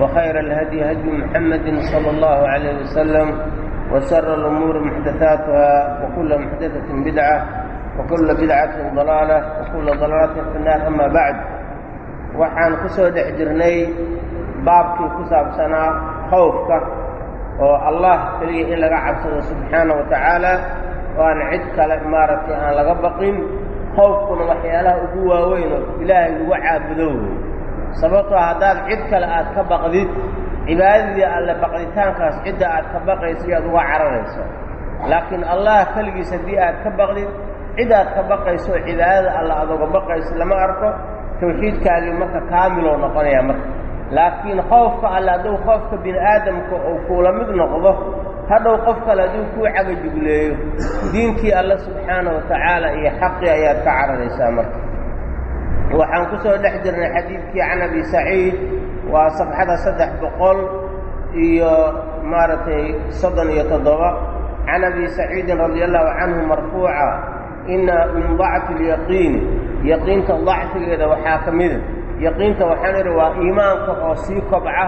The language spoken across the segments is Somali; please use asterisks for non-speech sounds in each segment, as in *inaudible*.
وخير الهدي هدي محمد صلى الله عليه وسلم وشر الأمور محدثاتها وكل محدثة بدعة وكل بدعة ضلالة وكل ضلالة في النار أما بعد waxaan ku soo dhex jirnay baabkii ku saabsanaa khawfka oo allah keliya in laga cabsado subxaana wa tacaala oo aan cid kale maaragtay aan laga baqin khawfkuna waxyaalaha ugu waaweyn oo ilaahay lagu caabudo wey sababtoo haddaad cid kale aad ka baqdid cibaadadii alle baqditaankaas cidda aad ka baqayso iyaad uga cararayso. Laakiin allah keligiis haddii aad ka baqdid cid aad ka baqayso oo cibaadada alle uga baqayso lama arko tawxiidkaagii marka kaamilou noqonaya marka. Laakiin khoofka alle hadduu khoofka bini aadamka uu kuula mid noqdo hadhow qof kale hadduu kuu cagajugleeyo diinkii alle subxaana wa tacaala iyo xaqii ayaad ka cararaysaa marka waxaan ku soo dhex jirnay xadiidkii can abi saciid waa safxada saddex boqol iyo maaragtay soddon iyo toddoba. Can abi saciidin radi allahu canhu marfuuca inna min dacfi lyaqiini yaqiinta dacfigeeda waxaa ka mida yaqiinta waxaan idhi waa iimaanka oo sii kobca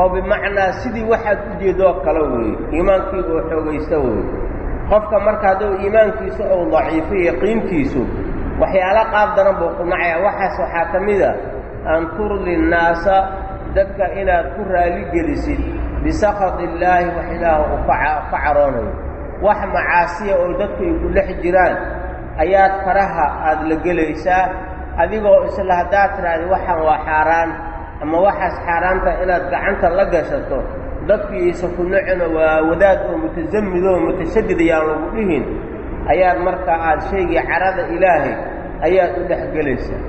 oo bimacnaa sidii waxaad u jeedoo kale weeye. Iimaankii oo xoogaysta weeye. Qofka marka hadduu iimaankiisu ou daciifo yaqiintiisu waxyaala qaab daran buu ku nacaya waxaas waxaa ka mida an turdi nnaasa dadka inaad ku raaligelisid bisakati illaahi wax ilaaha uu ka caroonayo. Wax macaasiya oo dadku ay ku dhex jiraan ayaad faraha aada la gelaysaa adigoo isla haddaad tidhaahda waxaan waa xaaraan ama waxaas xaaraanta inaad gacanta la gashato dadku iisa ku waa wadaad oo mutasamid oo mutashadid ayaan lagu dhihin. Ayaad markaa aada shaygii carada ilaahay ayaad u dhex gelaysaa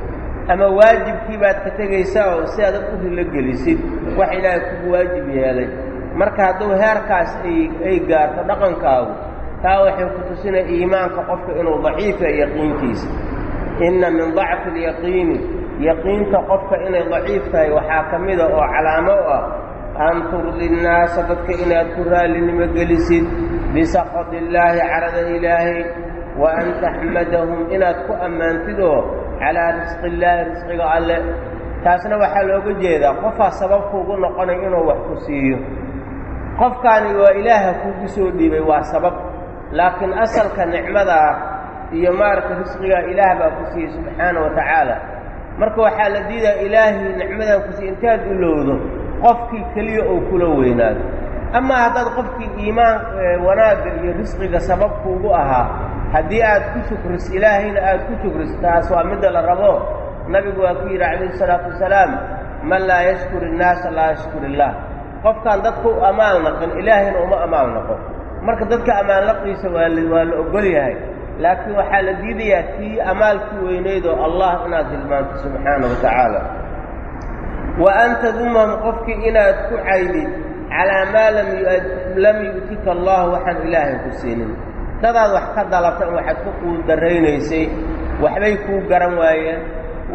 ama waajibkii baad ka tegaysaa oo si aad dad u rilo gelisid wax ilaahay kugu waajib yeelay. Marka hadduu heerkaas ay gaarto dhaqankaagu taa waxay ku tusinaya iimaanka qofka inuu daciifa yaqiinkiisa inna min dacfi alyaqiini yaqiinta qofka inay daciif tahay waxaa ka mida oo calaamo u ah an turdi nnaasa dadka inaad ku raallinimo gelisid bisakati illaahi carada ilaahay wa an taxmadahum inaad ku ammaantid oo calaa risqi illaahi risqiga alle taasna waxaa looga jeedaa qofaa sababkuugu noqonay inuu wax ku siiyo qofkaani waa ilaaha kuugu soo dhiibay waa sabab laakiin asalka nicmadaa iyo maaragta risqigaa ilaah baa ku siiyey subxaana wa tacaala marka waxaa la diidaa ilaahay nicmadan ku siiy intaad ilowdo qofkii keliya oo kula weynaado amaa haddaad qofkii iimaan wanaagga iyo risqiga sababkuugu ahaa haddii aad ku shukris ilaahayna aad ku shukris taas waa midda la rabo nabigu waa ku yidhi calayhi salaatu wasalaam man laa yashkur innaasa laa yashkur illaah qofkaan dadka u amaal naqin ilaahayna uma amaal naqo. Marka dadka ammaanlaqiisa waa waa la ogol yahay. Laakiin waxaa la diidayaa tii amaalkii weynayd oo allah inaad hilmaanto subxaana wa tacaala. Wa an tadumahum qofkii inaad ku caydid calaa maa lam yu'tika allah waxaan ilaahay ku siinin dadaad wax ka dalata waxaad ku quudaraynaysay waxbay kuu garan waayeen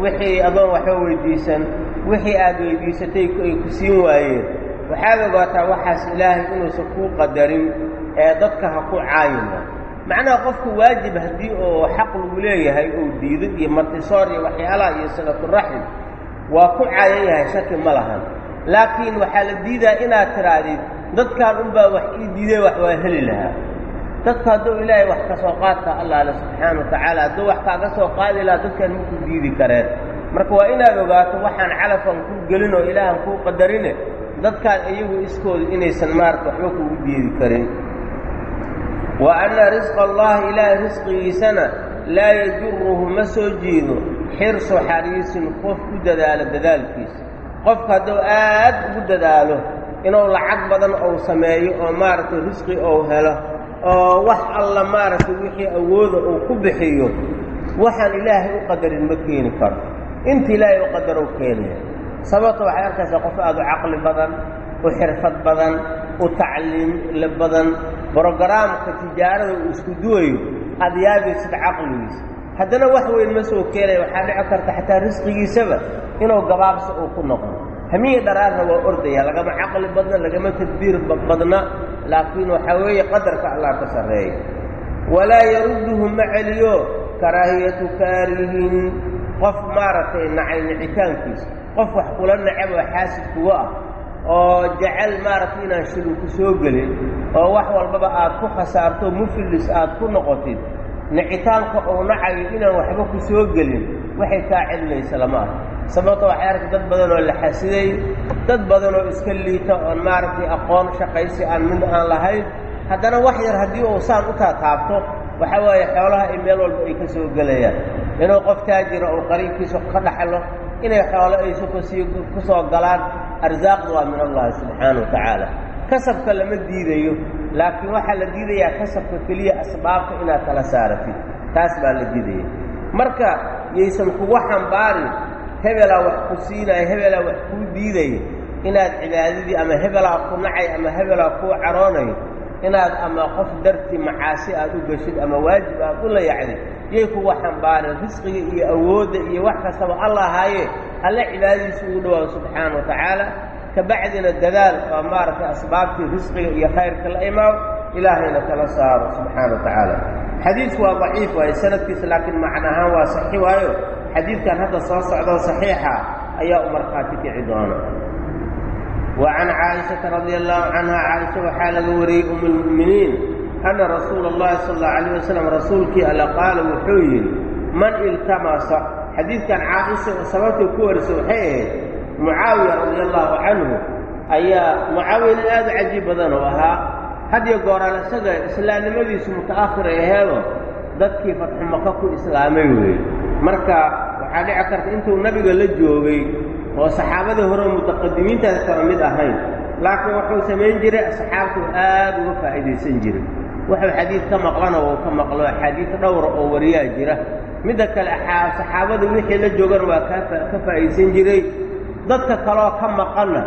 wixii adoon waxba weydiisan wixii aad weydiisatay ay ku siin waayeen. Waxaad ogaataa waxaas ilaahay inuusan kuu qadarin ee dadka ha ku caayina macnaha qofku waajib haddii oo xaq lagu leeyahay ou diido iyo martisoor iyo waxyaalaha iyo silaturaxim waa ku caayan yahay shaki ma lahan. Laakiin waxaa la diidaa inaad tidhaahdid dadkan unbaa wax ii diiday wax waa heli lahaa dadku hadduu ilaahay wax ka soo qaadka allah ale subxaana wa tacaala hadduu wax kaaga soo qaadi lahaa dadkan maku diidi kareen. Marka waa inaad ogaato waxaan calafan kuu gelin oo ilaahan kuu qadarine dadkaan iyagu iskooda inaysan maarata waxba kugu diidi karin. Wa anna risqa allahi ilaahay risqigiisana laa yajuruhu ma soo jiido xirsu xariisin qof ku dadaalo dadaalkiisa qofka hadduu aad ugu dadaalo inuu lacag badan ou sameeyo oo maaragtay risqi ou helo oo wax alla maaragtay wixii awooda uu ku bixiyo waxaan ilaahay u qadarin ma keeni karo. Inta ilaahay u qadarow keenaya sababta waxay arkaysaa qof aada u caqli badan u xirfad badan u tacliimle badan brogaraamka tijaarada uu isku duwayo aada yaabaysid caqligiisa haddana wax weyn ma soo keenaya waxaa dhici karta xataa risqigiisaba inuu gabaabsi uu ku noqdo. Hamiyi dharaarna waa ordaya lagama caqli badna lagama tadbiir badna laakiin waxaa weeye qadarka allah ka sarreeya. Walaa yarudduhu ma celiyo karaahiyatu kaarihin qof maaragtay nacay nicitaankiisa qof wax kula necab oo xaasid kuga ah oo jecel maaragtay inaan shilin ku soo gelin oo wax walbaba aad ku khasaarto muflis aad ku noqotid nicitaanka uu nacayo inaan waxba ku soo gelin waxay kaa celinaysa lama ah sababto waxay arkay dad badan oo la xasiday dad badan oo iska liita oon maaragtay aqoon shaqaysi aan mid aan lahayn haddana wax yar haddii uu saan u taataabto waxa waaye xoolaha ay meel walba ay ka soo gelayaan. Inuu qof taajira uu qariinkiisa ka dhaxlo inay xoolo aysu ka sii ku soo galaan arsaaqdu waa min allahi subxaana wa tacaala. Kasabka lama diidayo laakiin waxaa la diidayaa kasabka keliya asbaabta inaad kala saaratid taas baa la diidaya. Marka yaysan kugu xambaarin hebelaa wax ku siinaya hebelaa wax kuu diidaya inaad cibaadadii ama hebelaa ku nacay ama hebelaa kuu caroonayo inaad ama qof dartii macaasi aad u geshid ama waajib aad u layacdid yay kugu xambaareen risqiga iyo awoodda iyo wax kastaba alla ahaaye alle cibaadadiisa ugu dhawaayo subxaana wa tacaala. Kabacdina dadaal oo maaragtay asbaabtii risqiga iyo khayrka la imaaw ilaahayna kala saaro subxaana wa tacaala. Xadiidku waa daciif waaye sanadkiisa laakiin macna ahaan waa saxi waayo xadiidkan hadda soo socdoo saxiixa ayaa u markhaati kici doona wa can caaishata radia allahu canha caaisha waxaa laga wariyey um lmu'miniin anna rasuula allahi sala allahu alayh wasalam rasuulkii alla qaala wuxuu yidhi man iltamasa. Xadiidkan caaisha sababtay ku warisa waxay ahayd mucaawiya radia allahu canhu ayaa mucaawiya nin aada u cajiib badan oo ahaa hadiyo gooraan isaga islaamnimadiisu muta'ahiray aheedo dadkii fatxu maka ku islaamay weeye marka waxaa dhici karta intuu nabiga la joogay oo saxaabadii hore mutaqadimiintaas kala mid ahayn laakiin wuxuu samayn jiray asxaabtuu aad uga faa'iidaysan jiray. Wuxuu xadiid ka maqlana uu ka maqlo axaadiid dhowra oo wariyaa jira. Midda kale saxaabada wixii la joogana waa ka faa'iidaysan jiray. Dadka kaleoo ka maqanna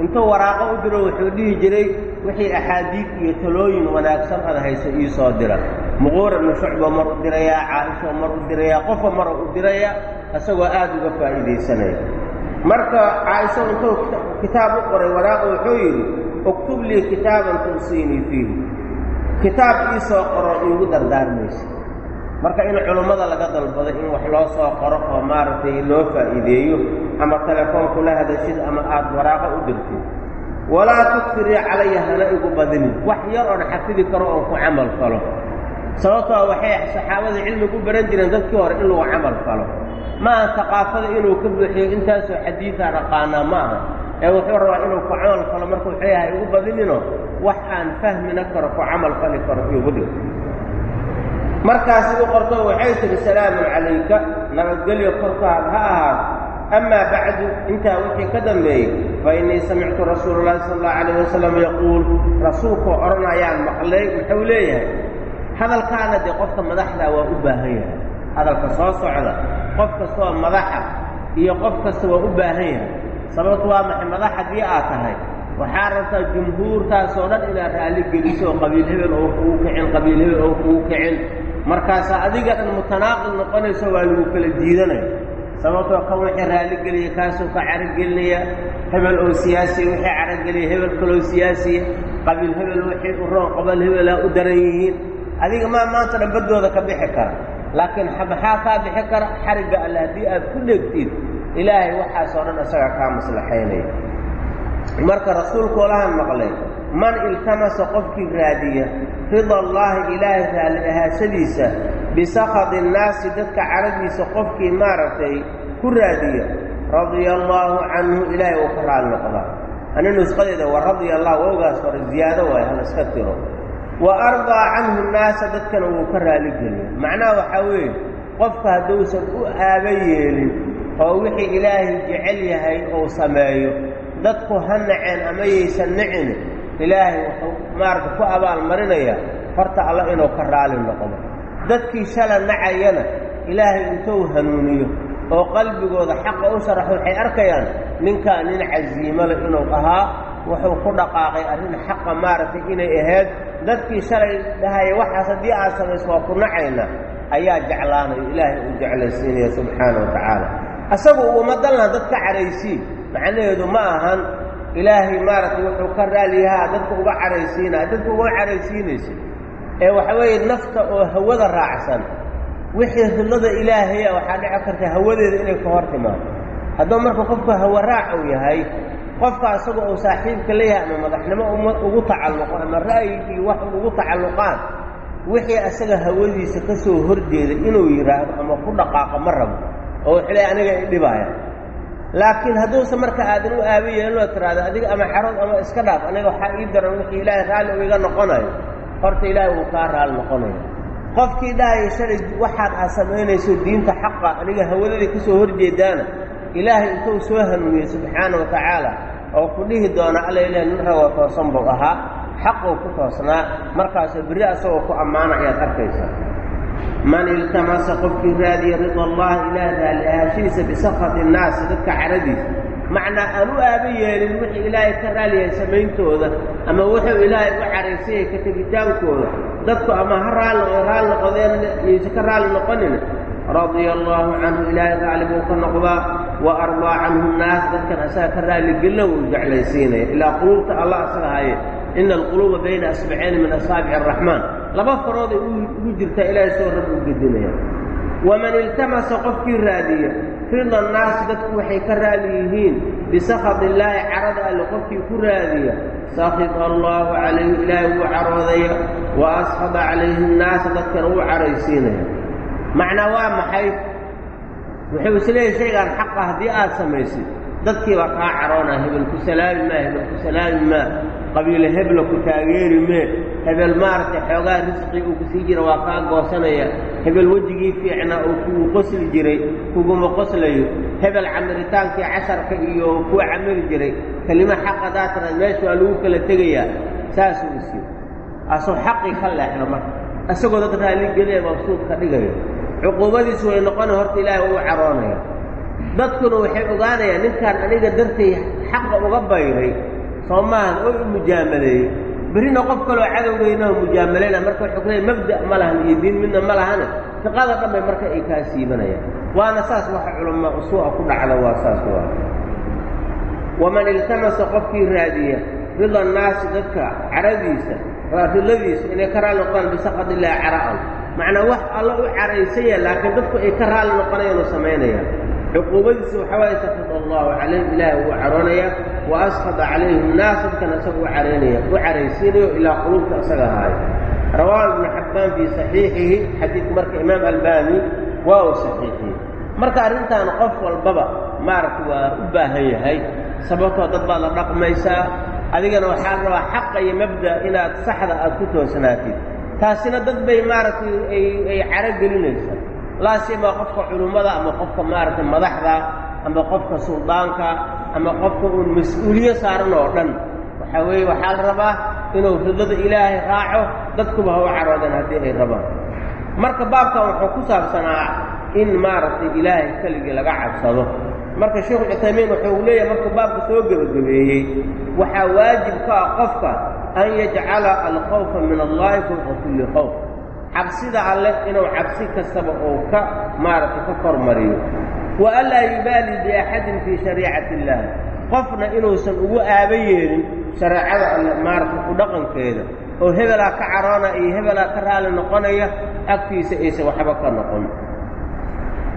intuu waraaqo u diro wuxuu dhihi jiray wixii axaadiid iyo talooyin wanaagsan ad ii soo dira muquura bnu shucba mar u dirayaa caaisho mar u dirayaa qofa mara u dirayaa isagoo aad uga faa'iidaysanaya. Marka caaisho intuu kitaab u qoray waraaqa wuxuu yidhi uktub lii kitaaban tuusiinii fiihi. Kitaab ii soo qoro iigu dardaarmaysa marka in culummada laga dalbado in wax loo soo qoro oo maaragtay loo faa'iideeyo ama telefoonku la hadashid ama aad waraaqo u dirtid walaa tukfirii calaya hana igu badinin. Wax yar oon xafidi karo oon ku camal falo sababtoo waxay saxaabada cilmi ku baran jireen dadkii hore in lagu camal falo. Ma aha inuu ka buuxiyo intaasoo xadiidaa dhaqaanaa ma aha. Ee wuxuu rabaa inuu ku camal falo marka wuxuu yahay igu badinino wax aan fahmina karo ku camal fali karo igu dhig markaasi u qorto waxay tihi salaamun calayka nabadgelyo korkaada ha ahaato amaa bacdu intaa wixii ka dambeeyey fa innii samictu rasuula llahi sala allahu calayh wasalam yaquul. Rasuulkoo odhanayaan maqlay muxuu leeyahay hadalkaana dee qofka madaxdaa waa u baahan yahay. Hadalka soo socda qof kastoo madaxa iyo qof kasta waa u baahan yahay. Sababtu waa maxay? Madax haddii aad tahay. Waxaa rabtaa jumhuurtaasoo dhan inaad raalli geliso qabiil hebel oo kugu kicin qabiil hebel oo kugu kicin. Markaasaa adiga dhan mutanaaqil noqonayso waa lagu kala diidanaya. Sababtoo kan wixii raalligeliya kaasoo ka caragelinaya hebel oo siyaasiya wixii carageliya hebel kaloo siyaasiya qabiil hebel wixii u roon qabal hebelaa u daran yihiin adiga maa maanta dhan baddooda ka bixi kara. Laakiin maxaa kaa bixi kara xarigga alle haddii aad ku dhegtid ilaahay waxaasoo dhan isagaa kaa maslaxaynaya. Marka rasuulku olahan maqlay man iltamasa qofkii raadiya rida allaahi ilaahay raalli ahaashadiisa bisakhadi innaasi dadka caradiisa qofkii maaragtay ku raadiya radia allaahu canhu ilaahay uu ka raali noqdaa. Ani nusqadeeda wa radia allah wowgaas hore ziyaado waayo hal iska tiro wa ardaa canhu nnaasa dadkana wuu ka raaligeliya macnaha waxaa weeye qofka hadduusan u aaba yeelin oo wixii ilaahay jecel yahay uu sameeyo dadku ha naceen ama yaysan nicin ilaahay wuxuu maaragta ku abaalmarinayaa horta alla inuu ka raali noqdo. Dadkii shala nacayana ilaahay intuu hanuuniyo oo qalbigooda xaqa u sharaxo waxay arkayaan ninkaa nin casiimole inuu ahaa wuxuu ku dhaqaaqay arrin xaqa maaragtay inay ahayd dadkii shalay dhahaya waxaas haddii aad samayso waa ku nacayna. Ayaa jeclaanayo ilaahay uu jeclaysiinaya subxaana wa tacaala. Asagu uguma dalna dadka cadhaysii macnaheedu ma ahan. Ilaahay maaragtay wuxuu ka raaliyahaa dadka uga cadhaysiinaya dadka uga cadhaysiinaysa ee waxa weeye nafta oo hawada raacsan. Wixii ridlada ilaahaya waxaa dhici karta hawadeeda inay ka hor timaado. Hadduu marka qofku hawa raac uu yahay qofka asaga uu saaxiibka leeyahay ama madaxnimo ugu tacalluqo ama ra'yigii wax ugu tacalluqaan wixii asaga hawadiisa ka soo horjeeda inuu yidhaahdo ama ku dhaqaaqo ma rabo oo wuxuu leeyahy aniga idhibaaya laakiin hadduusan marka aadan u aaba yeelinoo tiraahdo adiga ama xarood ama iska dhaaf aniga waxaa ii daran wixii ilaahay raalli u iga noqonayo. Horta ilaahay wuu kaa raalli noqonaya qofkii dhahaya shalay waxaad aad samaynayso diinta xaqa aniga hawadadii ka soo horjeedaana ilaahay intuu soo hanuuniyey subxaana wa tacaala oo ku dhihi doona alla ilaah nin rawa toosan buu ahaa xaquu ku toosnaa. Markaasoo berri asagoo ku ammaana ayaad arkaysaa. Man iltamasa qofkii raadiya rida allahi ilaah raalli ahaashihiisa bisakati innaasi dadka caradiisa macnaa aan u aaba yeelin wixii ilaahay ka raaliyahay samayntooda ama wuxuu ilaahay u caraysayay ka tegitaankooda dadku ama ha raalli raalli noqodeen yaysa ka raalli noqonina radia allaahu canhu ilaahay raalli buu ka noqdaa wa ardaa canhu nnaas dadkan asaga ka raalligelina wuu jeclaysiinaya. Ilaa quluubta allah asaga haye ina alquluuba bayna asbacayni min asaabici araxmaan laba farooday ugu jirtaa ilaahay soo rab u gedinaya. Waman iltamasa qofkii raadiya rida annaasi dadku waxay ka raali yihiin bisakad illaahi carada alle qofkii ku raadiya sakita allaahu calayhi ilaahay wuu caroodaya wa askhada calayhi dadkana wuu caraysiinaya macnaa waa maxay? Wuxuu isleeyahy shaygaan xaqa haddii aad samaysid dadkiibaa kaa caroonaa hebel ku salaami maa hebel ku salaami maa qabiile hebla ku taageeri mee hebel maaragtay xoogaa risqii uu ku sii jira waa kaa goosanaya hebel wejigii fiicnaa uu kugu qosli jiray kuguma qoslayo hebel camiritaankii casharka iyo kuwa camiri jiray kelimo xaqa daatana meesha waa lagu kala tegayaa. Saasuu isi asuu xaqii ka leexda marka. Isagoo dad raalligelaya mabsuud ka dhigaya cuquubadiisu way noqona horta ilaahay uu caroonaya dadkuna waxay ogaanayaan ninkaan aniga dartay xaqa uga bayray soo maahan oo u mujaamaleeyey. Berrina qof kaloo cadowgeynaho mujaamalayna marka wuxuu ku mabda' ma lahan iyo diin midna ma lahane fiqada dhan bay marka ay kaa siibanayaan waana saas waxa culamaa usuu'a ku dhacda waa saas waa. Waman iltamasa qofkii raadiya rida annaasi dadka caradiisa ridadiisa inay ka raalli noqdaan bisaqad illaahi cara'an macnaa wax alla u caraysanya laakiin dadku ay ka raalli noqonayaan oo samaynayaan. Cuquubadiisa waxaa waaye sakid allahu calayhim ilaahay wuu caroonayaa wa askhada calayhim naas dadkan isaga u caraynaya u caraysiinayo ilaa quluubta isaga ahaayo rawaahu ibnu xabbaan fii saxiixihi xadiidku marka imaam albaani waa uu saxiixiyey. Marka arrintan qof walbaba maaragta waa u baahan yahay sababtoo dad baad la dhaqmaysaa adigana waxaa rabaa xaqa iyo mabda inaad saxda aad ku toosnaatid taasina dad bay maaragtay ay caro gelinaysaa laasimaa qofka culummada ama qofka maaragtay madaxda ama qofka suldaanka ama qofka uun mas'uuliye saaran oo dhan. Waxaa weeye waxaa la rabaa inuu ridada ilaahay raaco dadkuba ha u caroodeen haddii ay rabaan. Marka baabkan wuxuu ku saabsanaa in maaragtay ilaahay keligii laga cabsado marka sheekhu cuthaymiin wuxuu leeyahay markuu baabka soo gebagabeeyey waxaa waajib ka ah qofka an yajcala alkhawfa min allahi fawqa kulli khawf. Cabsida alleh inuu cabsi kastaba uu ka maaragtay ka kormariyo. Wa anlaa yubaali biaxadin fii shariicati illaah qofna inuusan ugu aaba yeelin shareecada alle maaragtay ku dhaqankeeda. Oo hebelaa ka caroona iyo hebelaa ka raali noqonaya agtiisa aysan waxba ka noqon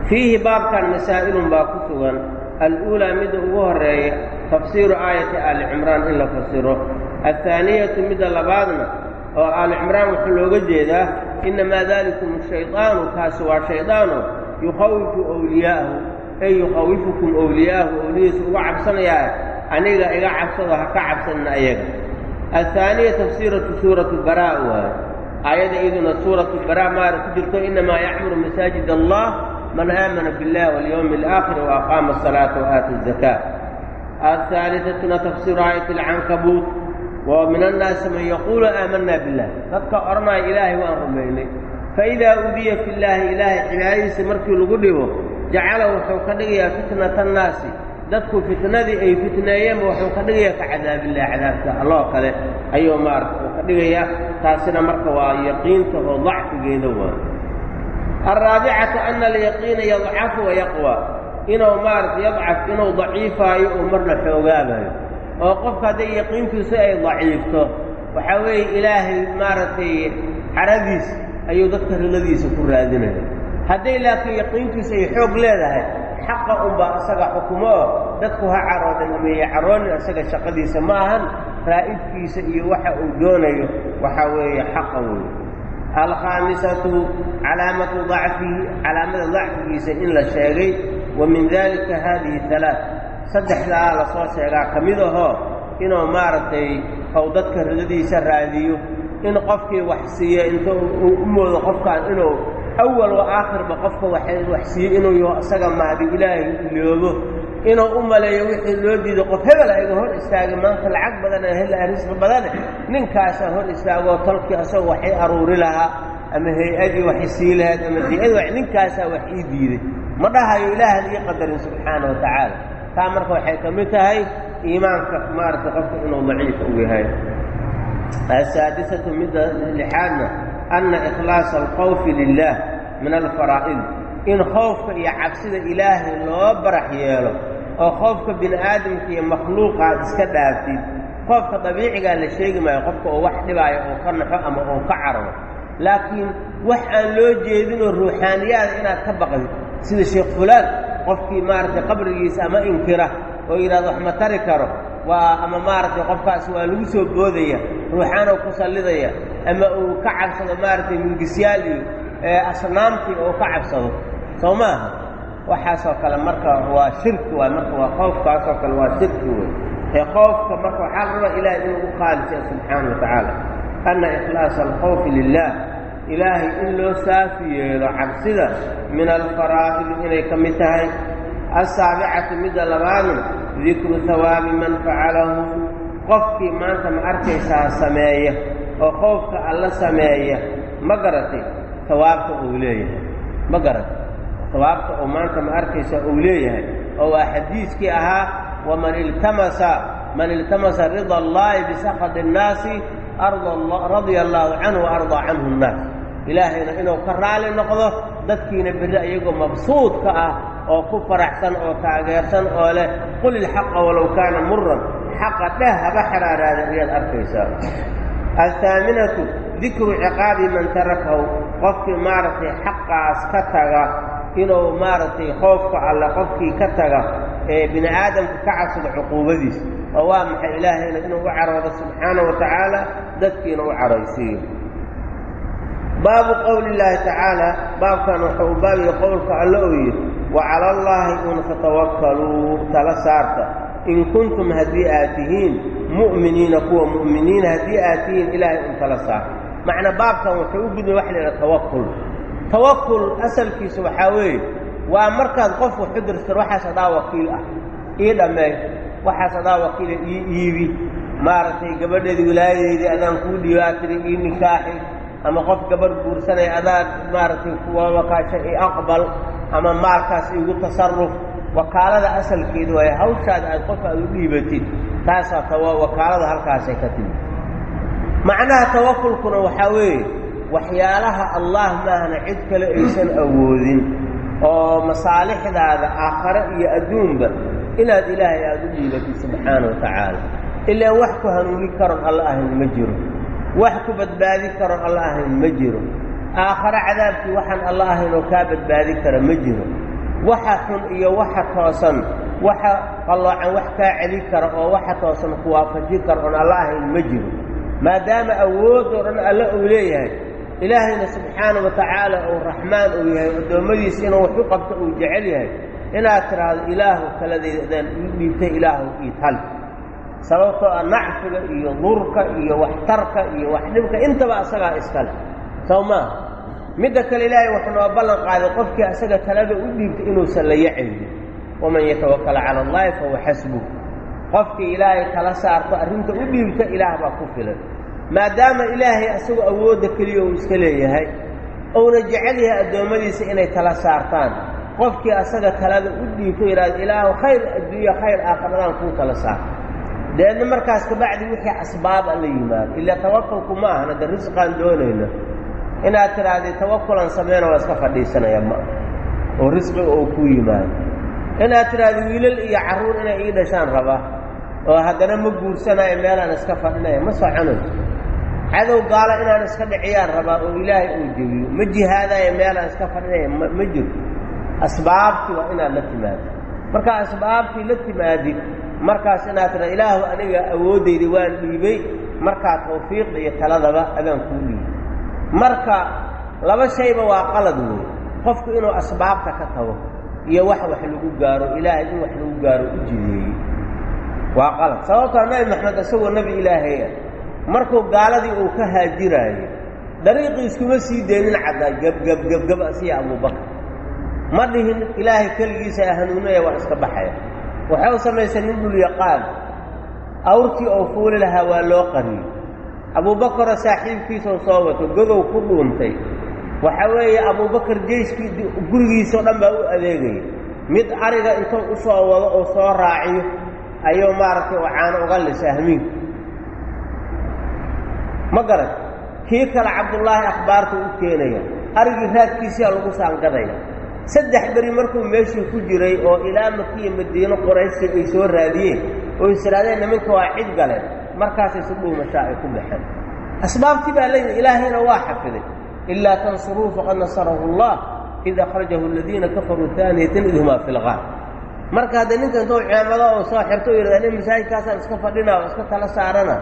fiihi baabkan masaa'ilun baa ku sugan. Al'uulaa midda ugu horreeya tafsiiru aayati aali cimraan in la fasiro alhaaniyatu midda labaadna oo aali cimraan wuxuu looga jeedaa innamaa dalikum shaydaanu kaasi waa shaydaano yukhawifu wliyaa'ahu ay yukhawifukum owliyaa'ahu owliyadiisa uga cabsanayaa aniga iga cabsado ha ka cabsanina ayaga. Alhaaniya tafsiiratu suuratu baraa waaye aayadda iyaduna suuratu baraa maara ku jirto innamaa yacmuru masaajid allah aamana biاllah walyowmi alaakhiri waaqaama asalaata waaata azakaa alhaaliatuna tafsiiru aayati alcankabuut wa min annaasi man yaquulu aamanna billah dadka odhanaya ilaahay waan rumaynay faidaa udiya fi llaahi ilaahay cibaadadiisa markii lagu dhibo jacala wuxuu ka dhigayaa fitnata annaasi dadku fitnadii ay fitneeyeenba wuxuu ka dhigayaa ka cadaabilah cadaabka alloo kale ayuu maarata uu ka dhigayaa taasina marka waa yaqiinta oo dacfigeeda waa alraabicatu ana alyaqiina yadcafu wayaqwa inuu maarata yadcaf inuu daciifaayo uu marna xoogaabayo oo qofka hadday yaqiintiisu ay daciifto waxaa weeye ilaahay maaragtay caradiis ayuu dadka riladiisa ku raadinaya hadday laakiin yaqiintiisu ay xoog leedahay xaqa unbaa isaga xukumo dadku ha caroodan ameeye caroonin isaga shaqadiisa ma ahan raa'idkiisa iyo waxa uu doonayo waxaa weeye xaqa wey alkhaamisatu calaamatu dacfihi calaamada dacfigiisa in la sheegay wa min dalika haadihi halaa saddexdaa la soo sheegaa ka mid ahoo inuu maaragtay ou dadka ridadiisa raadiyo in qofkii wax siiya inta uu u moodo qofkaan inuu awal wa aakhirba qofka wax siiyo inuu isaga mahdi ilaahay iloobo inuu u maleeyo wixii loo diiday qof hebel ayga hor istaagay. Maanta lacag badan ee hela risqi badane ninkaasaa hor istaagoo tolkii asaga waxay aruuri lahaa ama hay'adii waxay sii lahayd ama di-ad ninkaasaa wax ii diiday. Ma dhahayo ilaahan ii qadarin subxaana wa tacaala. Taa marka waxay ka mid tahay iimaanka maaragtay qofka inuu daciif u yahay. Asaadisatu midda lixaadna anna ikhlaasa alkhawfi lilah min alfaraa'id. In khoofka iyo cabsida ilaahay loo barax yeelo oo khoofka bini aadamka iyo makhluuqa aad iska dhaaftid khoofka dabiicigaa la sheegi maayo qofka oo wax dhibaayo oo ka naxo ama oo ka cararo laakiin wax aan loo jeedinoo ruuxaaniyaada inaad ka baqdid sida sheekh fulaan qofkii maaragtay qabrigiisa ama inkira oo yidhahdo wax ma tari karo waa ama maaragtay qofkaas waa lagu soo boodaya ruuxaanow ku sallidaya ama uu ka cabsado maaragtay mingisyaal iyo asnaamtii oo ka cabsado. Soo maaha waxaasoo kale marka waa shirki waay marka waa khoofkaasoo kale waa shirki wey ee khoofka marka waxaa la rabaa ilaahay inuu u khaalisiya subxaana wa tacaala. Anna ikhlaasa alkhawfi lilah ilaahay in loo saafi yeelo cabsida min alfaraa'idi inay ka mid tahay. Alsaabicatu midda labaadna dikru hawaabi man facalahu qofkii maanta ma arkaysaa sameeya oo khoofka alla sameeya ma garatay hawaabta uu leeyahay ma garatay hawaabta oo maanta ma arkaysa uu leeyahay oo waa xadiiskii ahaa waman iltamasa man iltamasa rida allaahi bisakadi اnnaasi radia allaahu canhu wa ardaa canhu اnnaas ilaahayna inuu ka raali noqdo dadkiina berri ayagoo mabsuudka ah oo ku faraxsan oo taageersan oo leh qul ilxaqa walow kaana muran xaqa dheh haba xaraaraada ayaad arkaysaa. Alhaaminatu dikru ciqaabi man tarakahu. Qofkii maaragtay xaqaas ka taga inuu maaragtay khoofka alle qofkii ka taga ee bini aadamka ka cabsada cuquubadiis oo waa maxay ilaahayna inuu u caroodo? Subxaana wa tacaala dadkiina u caraysiiyo baabu qowli illaahi tacaala baabkan wuxuu baabiya qowlka alle uu yidhi wa cala allaahi un fatawakkaluu tala saarta. In kuntum haddii aad tihiin mu'miniina kuwa mu'miniina haddii aad tihiin ilaahay un tala saarta. Macnaa baabkan wuxuu u gudbay waxa la yidhaha tawakul tawakul asalkiisa waxaa weeye waa markaad qof waxu dirstar waxaas adaa wakiil ah ii dhammeey waxaas adaa wakiila ii iibi. Maaragtay gabadheedi wilaayadeydii adaan kuu dhiibaa tiri ii nikaaxi ama qof gabadh guursanaya adaa maaragtay kuwa wakaasha ii aqbal ama maalkaas iigu tasarruf. Wakaalada asalkeeda waaye hawshaada aad qof aad u dhiibatid taasaa wakaalada halkaasay ka timid. Macnaha tawakulkuna waxaa weeye waxyaalaha allah maahna cid kale aysan awoodin oo masaalixdaada aakhare iyo adduunba inaad ilaahay aada u dhiibatid subxaana wa tacaala. Ilaan wax ku hanuuni karon alla ahayn ma jiro. Wax ku badbaadi karon alla ahayn ma jiro. Aakhare cadaabkii waxaan alla ahayn oo kaa badbaadi kara ma jiro. Waxa xun iyo waxa toosan waxa qalloocan wax kaa celi kara oo waxa toosan ku waafaji kara oon alla ahayn ma jiro. Maadaama awoodoo dhan alle uu leeyahay ilaahayna subxaana wa tacaala uu raxmaan uu yahay addoommadiisa inuu wax u qabto uu jecel yahay inaad tidhaahdo ilaahu taladayda adaan ii dhiibtay ilaahu ii tali sababtoo ah nacfiga iyo durka iyo waxtarka iyo waxdhibka intaba asagaa iskale sow maaha midda kale ilaahay wuxuu noo ballan qaaday qofkii asaga talada u dhiibtay inuusan la yacaynin waman yatawakala cala allahi fahuwa xasbuh. Qofkii ilaahay kala saarto arrinta u dhiibta ilaah baa ku filan maadaama ilaahay asagoo awoodda keliya uu iska leeyahay uuna jecel yahay addoommadiisa inay tala saartaan. Qofkii asaga talada u dhiibto yidhahda ilaahu khayr adduunya khayr aakhiradaan kuu tala saar. Deedna markaas kabacdi wixii asbaaba la yimaado. Ilaa tawakulku ma ahna de risqaan doonayna. Inaad tidhahdii tawakulan sameyna waa iska fadhiisanaya ma oo risqiga oo ku yimaado. Inaad tidhaahdi wiilal iyo carruur inay ii dhashaan rabaa oo haddana ma guursanayo meelaan iska fadhinaya ma soconayso cadow gaalo inaan iska dhiciyaan rabaa oo ilaahay uu jebiyo. Ma jihaadayo meelaan iska fadhinaya ma jirto. Asbaabtii waa inaad la timaadid markaa asbaabtii la timaadid markaas inaad tidha ilaahu aniga awooddayda waan dhiibay. Markaa tawfiiqda iyo taladaba adaan kuu dhiibay marka laba shayba waa qalad wey qofku inuu asbaabta ka tago iyo wax wax lagu gaaro ilaahay in wax lagu gaaro u jideeyey waa qalad. Sababtoo nabi maxamed isagoo nebi ilaahay ah markuu gaaladii uu ka haajiraayo dariiqii iskuma sii deynin caddaa gebgebgebgeb asiya abubakar ma dhihin ilaahay keligiisa hanuunaya waa iska baxaya. Waxau samaysay nin dhulyaqaan awrtii oo fuuli lahaa waa loo qariyey. Abuubakaroo saaxiibkiisoo soo wato godow ku dhuuntay. Waxa weeye abuubakar jeyskii gurigiisao dhan baa u adeegaya mid ariga intuu u soo wado oo soo raaciyo ayuu maaragtay oo caano uga lisa hamiinku ma garan kii kale cabdullaahi akhbaarta u keenaya. Arigii raadkiisiyaa lagu saangadaya saddex beri markuu meeshii ku jiray oo ilaa makiya madiino qoraysi ay soo raadiyeen oo israadeen nimanka waa cid galeen markaasay si dhuumashaa ay ku baxeen. Asbaabtii baa leeyihi ilaahayna waa xafiday. Ilaa tansuruuhu faqad nasarahu allah id akhrajahu aladiina kafaruu taaniyatan id humaa fi lgaar marka hadda ninka intuu ceemado oo soo xirto yidhahda nin masaajidkaasaan iska fadhina oo iska tala saarana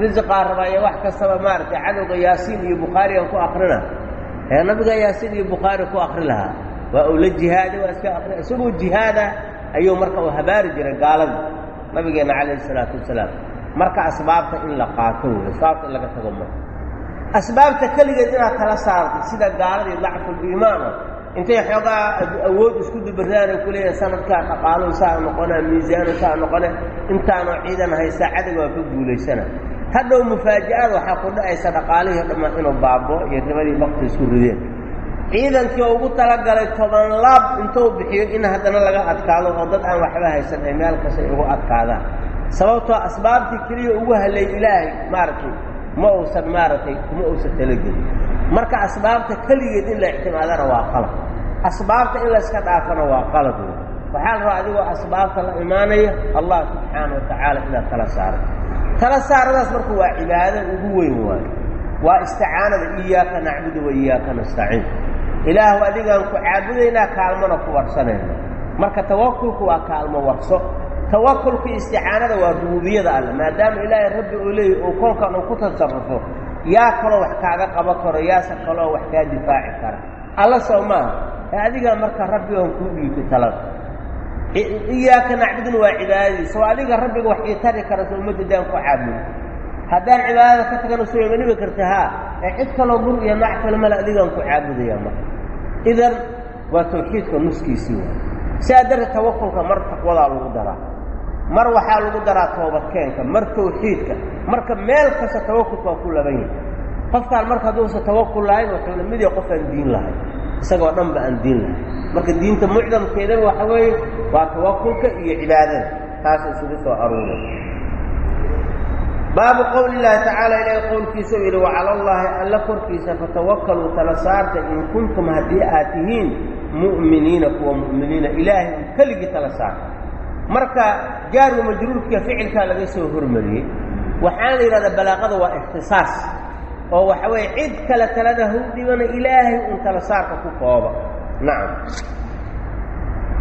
risiqaa rabaa iyo wax kastaba maaragtay cadowga yaasiin iyo bukhaarigan ku akrina ee nabiga yaasiin iyo bukhaari ku akri lahaa. Waa uu la waa iska akri isagoo jihaada ayuu marka uu habaari jiray gaaladii nabigeenna calayhi isalaatu wasalaam. Marka asbaabta in la qaato wey asbaabta in laga tago ma. Asbaabta keligeed inaad tala saartay sida gaaladii dacfuliimaana intay xoogaa awood isku dubaraanay ku leeyahay sanadkaa dhaqaaluhu saa noqona miisaanu saa noqone intaanoo ciidan haysta cadag waa ka guulaysana hadhow mufaaji'ada waxaa ku dhacaysa dhaqaalihii o dhammaan inuu baabo iyo ribadii bakti isku rideen. Ciidankii oo ugu talagalay toban laab intuu bixiyo in haddana laga adkaado oo dad aan waxba haysan ay meel kasta ay ugu adkaadaan. Sababtoo asbaabtii keliya ugu halay ilaahay maaragtay ma uusan maaragtay kuma uusan talagelin. Marka asbaabta keligeed in la ictimaadana waa qalad. Asbaabta in layska dhaafana waa qalad waxaa la rabaa adigoo asbaabta la imaanaya allah subxaana wa tacaala inaad tala saaray. Tala saaradaas marka waa cibaado ugu weyn waayo. Waa isticaanada iyaaka nacbudu wa iyaaka nastaciin. Ilaahu adigaan ku caabudaynaa kaalmona ku warsanayna marka tawakulku waa kaalmo warso. Tawakulka isticaanada waa rububiyada alle maadaama ilaahay rabbi uu leeyahy uu koonkan uu ku tasarrufo. Yaa kaloo wax kaaga qaban karo yaase kaloo wax kaa difaaci kara. Alla soo maaha adigaa marka rabbi oon kuu dhiibtay talada iyaaka nacbuduna waa cibaadadiisa oo adiga rabbiga wax ii tari karasa ummadda daan ku caabudo haddaan cibaadada ka tagana soo imanibi karta haa ee cid kaloo gur iyo nacfal male adigaan ku caabudaya marka idan waa tawxiidka nuskiisii waay sidaa darteed tawakulka mar taqwadaa lagu daraa mar waxaa lagu daraa toobadkeenka mar tawxiidka marka meel kasta tawakulka waa ku laban yahay qofkaan marka hadduusan tawakul lahayn wuxuuna mid yahay qof aan diin lahayn isagoo dhan ba aan diin lahayn. Marka diinta mucdamkeedaba waxa weeye waa tawakulka iyo cibaadada. Taas isugu soo aruuray baabu qowli llaahi tacaala ilaahay qowlkiisa uu yidhi wacala allaahi alla korkiisa fatawakkaluu tala saarta in kuntum haddii aad tihiin mu'miniina kuwa mu'miniina ilaahay un keligii tala saarta. Marka jaaru majruurkiiyo ficilkaa laga soo hormariyey waxaana yidhahdaa balaaqada waa ikhtisaas oo waxa weeye cid kale talada haw dhibana ilaahay un tala saarka ku kooba. Nacam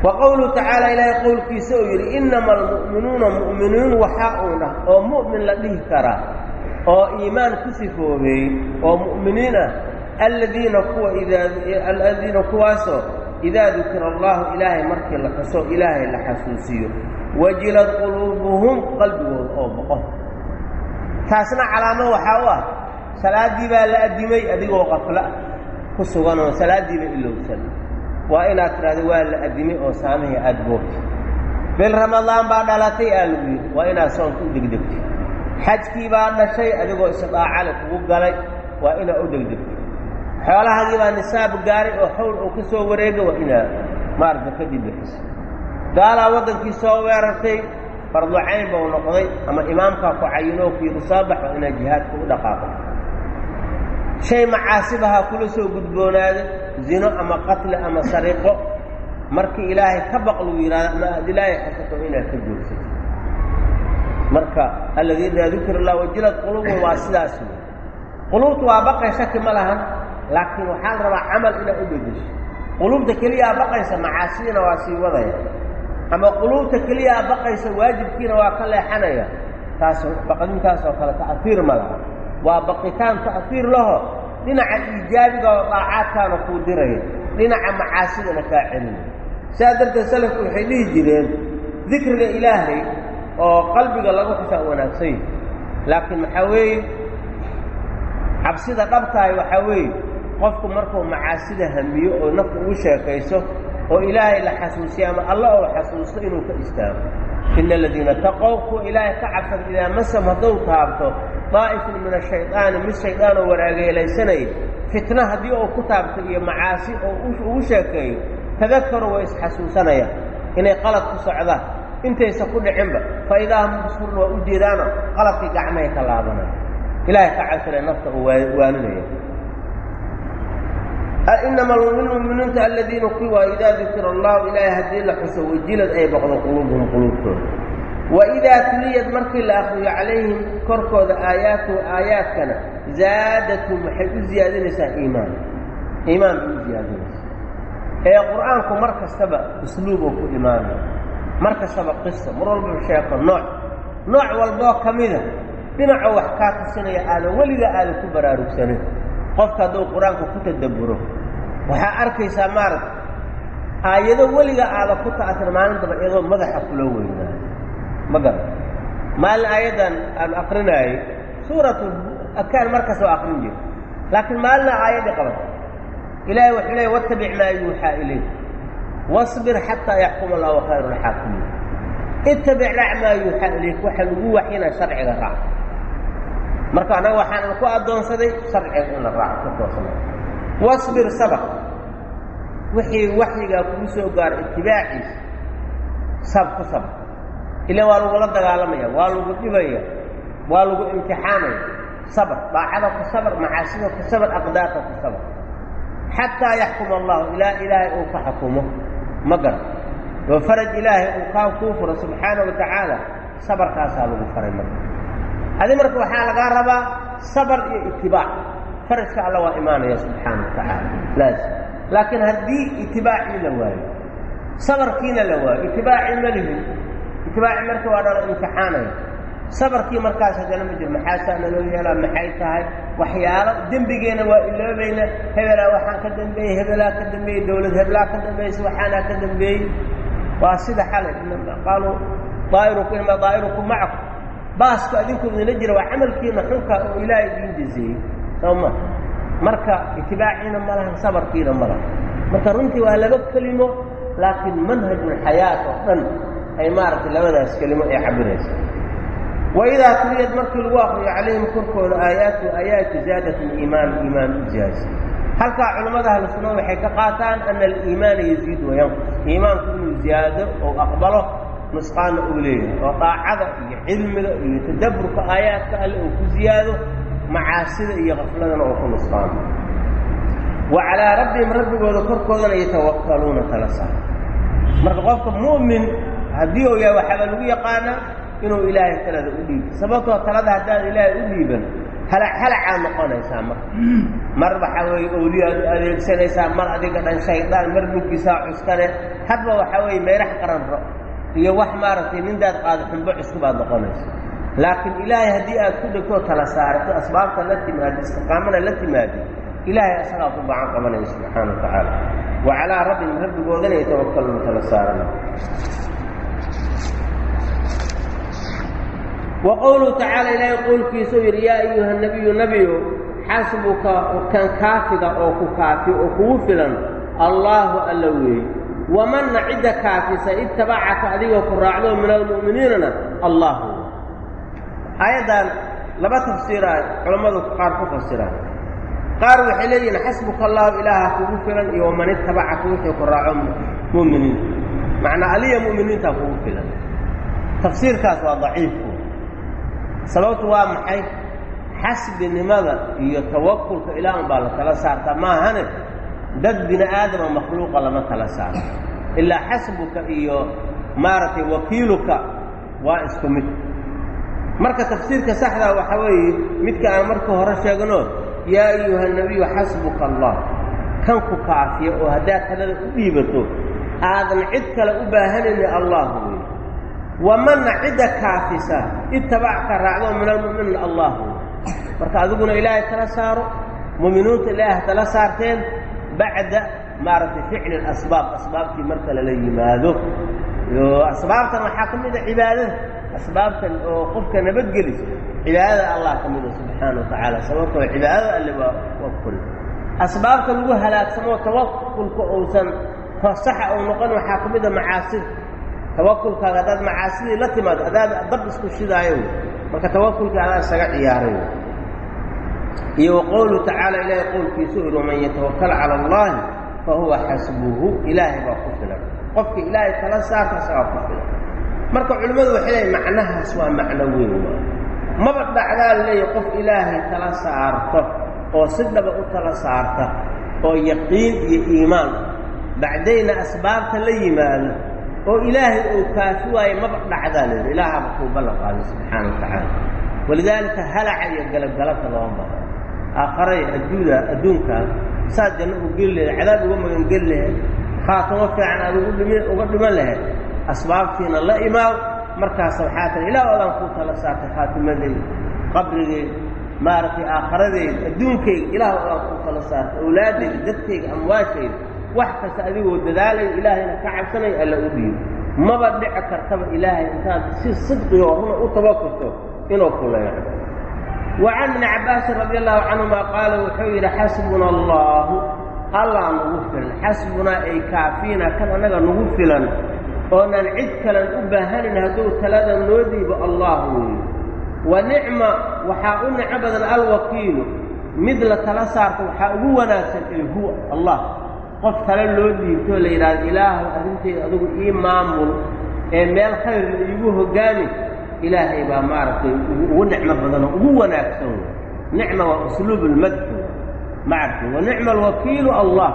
wa qowluhu tacaala ilaahay qowlkiisa uu yidhi innama almu'minuuna mu'miniin waxaa uun ah oo mu'min la dhihi karaa oo iimaan ku sifoobeeyey oo mu'miniin ah aladiina kuwa idaaaladiina kuwaasoo idaa dukira allahu ilaahay markii la xuso ilaahay la xasuusiyo. Wajilad quluubuhum qalbigooda oo boqo. Taasna calaamo waxaa u ah salaaddii baa la addimay adigoo qafla ku suganoo salaaddiiba ilowsan. Waa inaad tidhahdo waa la addimay oo saamihii aada boogtay bil ramadaan baa dhalatay aa lagu yidhi waa inaad soonka u degdegtay. Xajkii baa dhashay adigoo istidaacale kugu galay waa inaad u degdegtay. Xoolahaagii baa nisaab gaaray oo xowl oo ka soo wareega waa inaad maar zakadii bixiso. Gaalaa waddankii soo weerartay farducayn bau noqday ama imaamkaa ku cayinoo kuyidhi soo baxo inaad jihaadka u dhaqaaqo shay macaasibahaa kula soo gudboonaada zino ama qatli ama sariqo markii ilaahay ka baq lagu yidhahdo ama aad ilaahay xasato inaad ka joogsato marka alladii idaa dukira allah wajilad quluubun waa sidaas wey quluubtu waa baqay shaki ma lahan laakiin waxaa la rabaa camal inaad u bedesho quluubta keliyaa baqaysa macaasidiina waa sii wadaya. Ama quluubta keliyaa baqaysa waajibkiina waa ka leexanaya. Taas baqdintaas oo kale ta'fiir ma laha waa baqitaan ta'fiir laho. Dhinaca iijaabiga oo daacaadkaana kuu diraya dhinaca macaasidana kaa celinaya sidaa darteed salafku waxay dhihi jireen dikriga ilaahay oo qalbiga lagu xusaa wanaagsan yahi laakiin maxaa weeye? Cabsida dhabtahay waxaa weeye. Qofku markuu macaasida hamiyo oo naftu ugu sheekayso oo ilaahay la xasuusiyo ama alla oo xasuusto inuu ka istaago ina aladiina taqow kuwa ilaahay ka cabsan idaa masam hadduu taabto daa'ifun min ashaydaani mid shaydaan oo waraageelaysanaya fitna haddii uu ku taabto iyo macaasi oo ugu sheekeeyo tadakaru way isxasuusanayaan. Inay qalad ku socdaan intaysa ku dhicinba fa idaa hum mubsiruun waa u jeedaano qaladkii gacmahay ka laabanaya. Ilaahay ka cabsana nafta uu waaninaya inama almu'minuunta aladiina kuwa idaa dukira allahu ilaahay haddii la xuso wajilad ay baqdo quluubuhum quluubtooda waidaa tuliyad markii la akriyo calayhim korkooda aayaatuhu aayaadkana zaadatum waxay u ziyaadinaysaa iimaan iimaan bay u ziyaadinaysaa ee qur'aanku mar kastaba usluuboo ku imaanaya mar kastaba qiso mar walbaba sheeko nooc nooc walboo ka mida dhinacoo wax kaa tusinaya aadan weliga aadan ku baraarugsanin qofka hadduu qur'aanka ku tadabburo waxaa arkaysaa maaragta aayado weliga aadan ku ta'asir maalintaba iyadoo madaxa kula weynaayo ma garan maalin aayaddan aan akrinaayey suuratu adkaan markas oo akrin jira. Laakiin maalina aayaddii qabata ilaahay wuxuu leeyay wattabic maa yuuxaa ilayk. Wasbir xataa yaxkuma allahu khayru lxaakimiin ittabic raac maa yuuxaa ilayk. Waxa lagu waxyina sharciga raac. Marka annaga waxaan ku addoonsaday sharciga in la raaco ka toosana wasbir sabr wixii waxyigaa kugu soo gaaro itibaaciisa sab ku sabr ilan waa lagula dagaalamaya waa lagu dhibaya waa lagu imtixaanaya. Sabr daacada ku sabr macaasida ku sabr aqdaarta ku sabr xataa yaxkuma allahu ilaa ilaahay uu ka xukumo. Ma garan oo faraj ilaahay uu kaa kuu furo subxaana wa tacaala sabarkaasaa lagu faray marka adi marka waxaa lagaa rabaa sabr iyo itibaac farajka alla waa imaanaya subxaana wa tacaala. Laakiin haddii itibaacii la waayo sabarkiina la waayo itibaacii ma lihin itibaaci marka waa nala imtixaanaya sabarkii markaas haddana ma jiro. Maxaasaa naloo yeelaa? Maxay tahay? Waxyaalo dembigeena waa iloobayna. Hebelaa waxaan ka dambeeyey hebelaa ka dambeeyey dawlad hebelaa ka dambeeyeysa waxaanaa ka dambeeyey. Waa sida xalay. Qaaluu daa'iruku ima daa'iruku macakum. Baasku adinku idinla jira waa camalkiina xunka oo ilaahay idiin jazeeyey soo ma marka itibaaciina ma lahan sabarkiina ma laha. Marka runtii waa laba kelimo laakiin manhajulxayaat oo dhan ay maaragtay labadaas kelimo ay cabiraysa waidaa tuliyad markii lagu akriyo calayhim korkooda aayaatu aayaati zaadatum iimaan iimaan u ziyaadisa halkaa culammada ahlu sunnada waxay ka qaataan ana aliimaana yaziid wayanqus iimaanku inuu ziyaado ou aqbalo nusqaana uu leeyahay oo daacada iyo cilmiga iyo tadabburka aayaadka alle uu ku ziyaado macaasida iyo kafladana oo ku nusqaano wa calaa rabbihim rabbigooda korkoodana yatawakkaluuna tala saara marka qofka mu'min haddii uu yahay waxaaba lagu yaqaanaa inuu ilaahay talada u dhiibo. Sababtoo talada haddaan ilaahay u dhiiban halac halacaa noqonaysaa marka mar waxaa weeye owliyaad u adeegsanaysaa mar adiga dhan shaydaan mar muggisaa cuskane hadba waxaa weeye meerax qaranro iyo wax maaragtay nindaad qaado xumbo cusku baad noqonaysa laakiin ilaahay haddii aad ku dhegtoo tala saarato asbaabta la timaado istiqaamana la timaado ilaahay asagaa ku gacan qabanaya subxaana wa tacaala. Wa calaa rabbihim rabbigoodana yatawakkaluuna tala saarana. Wa qowluhu tacaala ilaahay qowlkiisuu yidhi yaa ayuha nabiyu nebiyu xasbuka kan kaafiga oo ku kaafi oo kugu filan allaahu alla weeye wamanna cidda kaafisa ittabacaka adigoo ku raacdo min almu'miniinana allah aayaddan laba tafsiiraa culammadu qaar ku fasiraan. Qaar waxay leeyihiin xasbuka allahu ilaaha kugu filan iyo waman ittabacaka wixii ku raaco mu'miniinta macnaa aliya mu'miniintaa kugu filan. Tafsiirkaas waa daciifku sababtu waa maxay? Xasbinimada iyo tawakulka ilaah un baa la tala saartaa. Maahane dad bini aadama makhluuqa lama tala saaro. Ilaa xasbuka iyo maaragtay wakiiluka waa isku mid marka tafsiirka saxdaa waxaa weeye midka aan marka hore sheegno yaa ayuha nebiyu xasbuka allah kan ku kaafiya oo haddaad talada u dhiibato aadan cid kale u baahanayni allah wey wamana cidda kaafisa itabacka raacdo min almu'miniina allah marka adiguna ilaahay tala saaro mu'miniinta ilaahay tala saarteen bacda maaragtay ficli asbaab asbaabtii marka lala yimaado asbaabtan waxaa ka mid a cibaadada. Asbaabtan oo qofka nabadgelis cibaadada allah ka mida subxaana wa tacaala. Sababtoo cibaadada alle waa waa kul. Asbaabta lagu halaagsamoo tawakulka uusan. Saxa uu noqon waxaa ka mida macaasida tawakulkaaga haddaad macaasidii la timaado adaad dab isku shidaayo marka tawakulkii isaga ciyaaray. Iyo waqowluhu tacaala ilaahay qowlkiisu yidhi waman yatawakal cala allahi fa huwa xasbuhu. Ilaahay baa ku filan qofka ilaahay tala saarta isagaa ku filan marka culimmadu waxay leeyiin macnahaas waa macno weyn waa. Maba dhacdaa leeya qof ilaahay tala saarto oo si dhaba u tala saarta oo yaqiin iyo iimaan. Bacdayna asbaabta la yimaado oo ilaahay uu kaafi waayo maba dhacdaa leeya ilaahaba kuu ballan qaaday subxaana wa walidaalika halaca iyo galabgalabta loo baha aakharay adduuda adduunkan saad janno u geli lahayd cadaab uga magan geli lahayd khaatamo fiican aad uga dhiman lahayd asbaabtiina la imaad markaas waxaa tan ilaa adaan kuu tala saartay khaatimadayda qabrigayda maaragtay aakharadayda adduunkayga ilaah adaan kuu tala saartay awlaadayda dadkayga amwaashayda wax kasta adigoo dadaalaya ilaahayna ka cabsanayo alla u dhiibo maba dhici kartaba ilaahay intaad si sidqiga oo runa u tabakurto inuu ku leexo wa can ibni cabbaasin radi allahu canhuma qaala wuxuu yidhi xasbuna allahu allah nagu filan. Xasbunaa ay kaafiina kan annaga nagu filan. Oonan cid kalan u baahanin hadduu talada noo dhiibo allah weeye wa nicma waxaa u nico badan alwakiilu. Mid la tala saarto waxaa ugu wanaagsan ee huwa allah. Qof tale loo dhiibtoo la yidhahdo ilaahu arrinteeda adigu ii maamul. Ee meel khayrna iigu hogaami ilaahay baa maaragtay ugu nicmo badanoo ugu wanaagsan. Nicma waa usluub اlmadxi maaragtay wa nicma alwakiilu allah.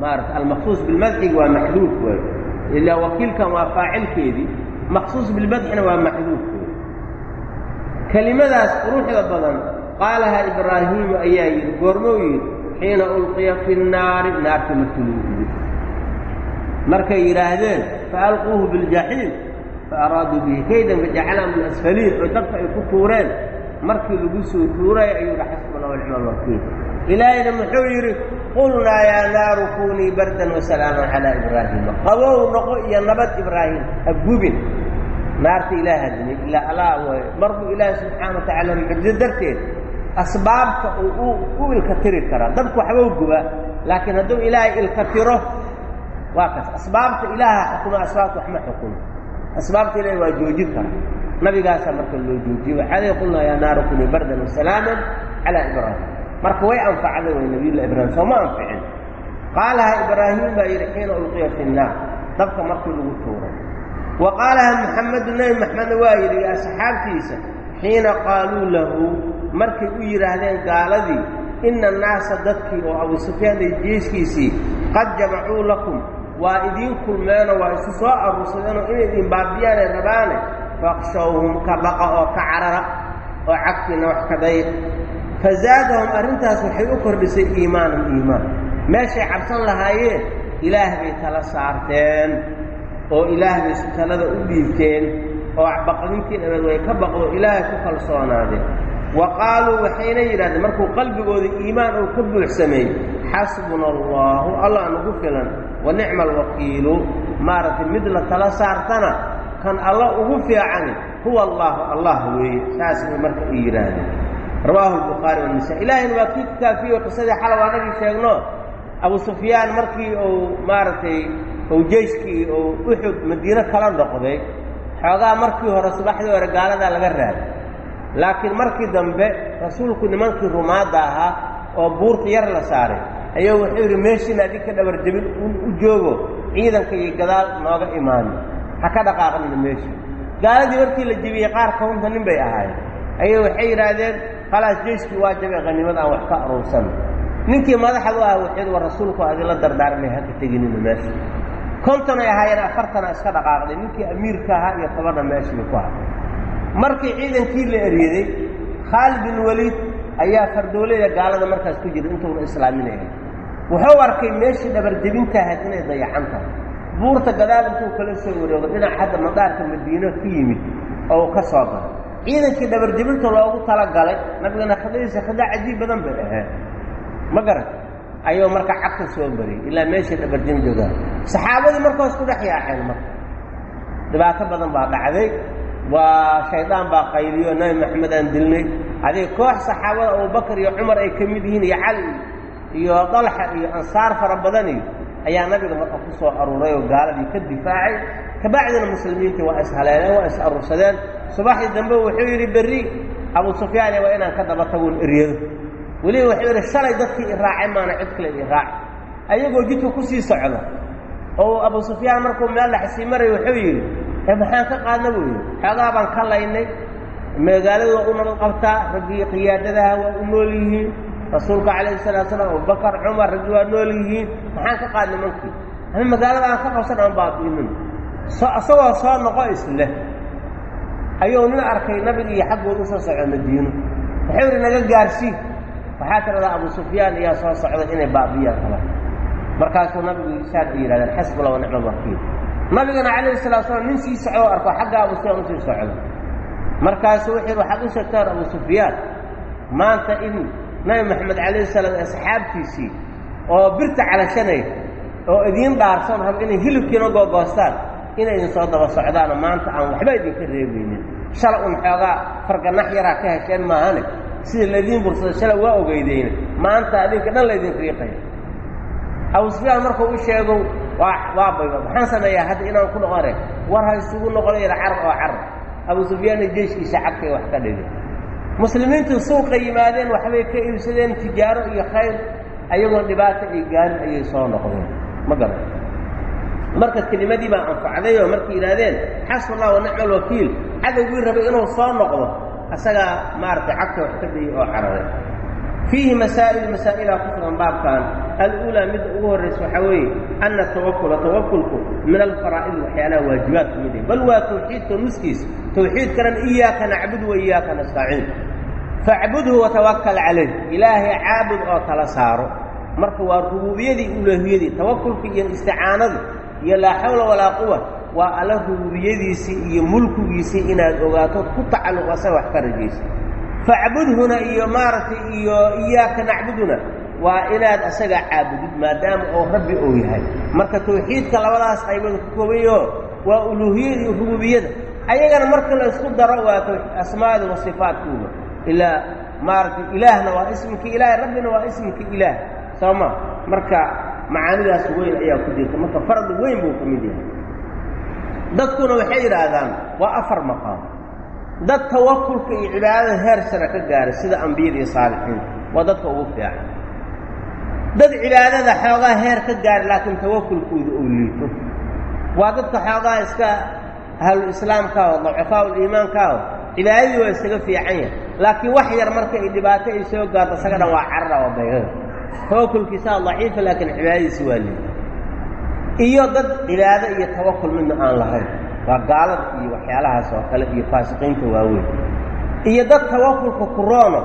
Maarata almaqsuus bilmadxiga waa maxduuf waay ilaa wakiilkan waa faacilkeedii maqsuus bilmadxina waa maxduuf kelimadaas quruxda badan qaalahaa ibraahiimu ayaa yidhi goormou yidhi xiina ulqiya fi nnaari naarta markii lagu markay yidhaahdeen faalquuhu biljaxiim faaraaduu bihi kaydan fajacalahum min oo dabka ay ku tuureen. Markii lagu soo tuuray ayuu yidhi xasbuna wanicma alwakiil ilaahayna muxuu yidhi qulnaa yaa naaru kunii bardan wasalaaman calaa ibraahiima qabow noqo iyo nabad ibraahim habgubin naarta ilaah hadimay ilaa alaa way mar buu ilaahi subxaana wa mucjizo darteed asbaabta uu u ilka tiri karaa dabku waxbau guba laakiin hadduu ilaahay ilka tiro waa kaas asbaabta ilaaha xukuma asbaabta waxma xukumo asbaabta ilahi waa joojin kara nabigaasaa marka loo joojiyey waxaa qulnaa yaa naaru kunii bardan wasalaaman calaa ibraahim marka way anfacday way nabiyullah ibraahim sooma anficin. Qaalaha ibraahim baa yidhi xiina ulqiya fi nnaar dabka markii lagu tuuray. Wa qaalaha muxamedu nebi maxamedna waa yidhi asxaabtiisa xiina qaaluu lahu markay u yidhaahdeen gaaladii ina annaasa dadkii oo abu sufyaan iyo jeeskiisii qad jamacuu lakum waa idiin kulmeenoo waa isu soo aruursadeenoo inay idin baabiyaanay rabaane faqshawhum ka baqa oo ka carara oo cagtiina wax ka dayr fazaadahum arrintaas waxay u kordhisay iimaanan iimaan. Meeshay cabsan lahaayeen ilaah bay tala saarteen oo ilaah bay talada u dhiibteen oo baqdintii dhabeed way ka baqdo ilaahay ku kalsoonaadeen. Wa qaaluu waxayna yidhahdeen markuu qalbigooda iimaan uu ka buuxsameeyey xasbuna allaahu allah nagu filan wa nicma alwakiilu maaragtay mid la tala saartana kan alla ugu fiicani huwa allaahu allah weeye saas bay marka u yidhaahdeen rawaahu albukhaari wanisa ilaahayna waa kii kaafiyo qisadii xalab anagii sheegno. Abu sufyaan markii uu maaragtay uu jeyskii uu uxud madiine kala noqday xoogaa markii hore subaxdii hore gaaladaa laga raaday laakiin markii dambe rasuulku nimankii rumaadda ahaa oo buurta yar la saaray ayuu wuxuu yidhi meeshiina adig ka dhabar jebin u joogo ciidanka iyo gadaal nooga imaano ha ka dhaqaaqnina meesha. Gaaladii markii la jebiyey qaar kawnta nin bay ahaayeen. Ayay waxay yidhaahdeen khalaas jeyskii waa jabay qhanimada aan wax ka aruursan ninkii madaxdu ah wuxuu war rasuulku adila dardaarmay haka teginina meesha konton ay ahaayeen afartana iska dhaqaaqday ninkii amiirka ahaa iyo tobanna meeshii ku haday markii ciidankii la eryaday khaalid bin waliid ayaa fardoolayda gaalada markaas ku jira intuuna islaaminayn wuxuu arkay meeshii dhabarjebintahayd inay dayacan tahay buurta gadaal intuu kala soo wareego dhinac hadda madaarka madiino ka yimid oo uu ka soo galay ciidankii dhabarjebinta loogu talagalay nabigana khidadiisa khida cajiib badan bay ahayd ma garat ayuu marka cagta soo mariyey ilaa meeshii dhabarjebin joogaan saxaabadii markaas ku dhex yaaceen marka. Dhibaato badan baa dhacday. Waa shaydaan baa qayliyo nabi maxamed aan dilnay. Adig koox saxaabada abubakar iyo cumar ay ka mid yihiin iyo cali iyo dalxa iyo ansaar fara badan iyo ayaa nabiga marka ku soo aruuray oo gaaladii ka difaacay. Kabacdina muslimiintii waa ishaleeleen waa is aruursadeen subaxdii dambe wuxuu yidhi berri abu sufyaane waa inaan ka daba tagoon eryado weliba wuxuu yidhi shalay dadkii iraacay maana cid kale iraac ayagoo jidka ku sii socda oo abu sufyaan markuu meel dhaxsii maray wuxuu yidhi e maxaan ka qaadna? Buu yidhi xoogaa baan ka laynay. Magaalada waa u nabad qabtaa raggii qiyaadadaha waa u nool yihiin rasuulka calayhi salatu salaam abubakar cumar raggii waa nool yihiin maxaan ka qaad nimankii ama magaalada aan ka qabsan aan baabi'inin isagoo soo noqo isleh ayuu nin arkay nabiga iyo xaggooda u soo socda madiino. Wuxuu yidhi naga gaarsii waxaa tiradaa abu sufyaan iyaa soo socda inay baabi'iyaan kala markaasuu nabigu saad ay yidhahdeen xasbula wa wakiil. Nabigana calayhi salatu slam nin sii socdo arko xagga abu sufyaan u sii socdo markaasuu wuxuu yidhi waxaad u sheegtaan abu sufyaan maanta in nabi maxamed calayhi salaam asxaabtiisii oo birta calashanay oo idiin dhaarsan rab inay hilibkiina googoostaan inay idin soo daba socdaano maanta aan waxba idinka reebaynin shala un xoogaa farganax yaraa ka hesheen maahane? Sida laydiin bursada shala waa ogeydeyne. Maanta adinka dhan laydin riiqaya abu sufyaan markuu u sheego waa maxaan sameeyaa hadda inaan ku noqone. War ha isugu noqonayna carab oo carab. Abu sufyaanna jeyshkiisa cagtay wax ka dhigay muslimiintu suuqa yimaadeen waxbay ka iibsadeen tijaaro iyo khayr ayagoo dhibaato ay gaarin ayay soo noqdeen. Ma garan. Marka kelimadii baa anfacday oo markay yidhaahdeen xasb allah wa nicma alwakiil cadowgii rabay inuu soo noqdo asagaa maaragtay cagta wax ka dayay oo cararay fiihi masaa'il masaa'ilaa ku sugan baabkan. Aluulaa midda ugu horraysa waxaa weeye ana tawakula tawakulku min alfaraa'id waxyaalaha waajibaad ka mid yahy bal waa tawxiidka nuskiisa tawxiidkanan iyaaka nacbudu wa iyaaka nastaciin facbudhu watawakal calayh. Ilaahay caabud oo tala saaro. Marka waa rubuubiyadii ulaahiyadii tawakulka iyo isticaanadu iyo laa xawla walaa quwa waa alla rububiyadiisii iyo mulkigiisii inaad ogaato ku tacalluq asaga wax ka rajaysa facbudhuna iyo maaragtay iyo iyaaka nacbuduna waa inaad asaga caabudid maadaama oo rabbi ou yahay. Marka tawxiidka labadaas qaybood ku kooban yaho waa uluuhiyada iyo rububiyada ayagana marka la isku daro waa asmaada wa sifaatkuuga ilaa maaragtay ilaahna waa ismika ilaah rabbina waa ismika ilaah. Soo ma? Marka macaanidaas weyn ayaa ku jirta. Marka fardi weyn buu ka mid yahay. Dadkuna waxay yidhaahdaan waa afar maqaam dad tawakulka iyo cibaadada heer sare ka gaaray sida ambiyada iyo saalixiinta waa dadka ugu fiican. Dad cibaadada xoogaa heer ka gaaray laakiin tawakulkooda ou liito. Waa dadka xoogaa iska ahlu islaamkaaho dacafaa liimaankaaho cibaadadii waa isaga fiican yahay. Laakiin wax yar marka ay dhibaato ay soo gaarto isaga dhan waa carara oo daygaga tawakulkiisaa daciifa laakiin cibaadadiisi waa liita iyo dad cibaado iyo tawakul midna aan lahayn waa gaalada iyo waxyaalahaas oo kale iyo faasiqiinta waaweyn. Iyo dad tawakulka kuroono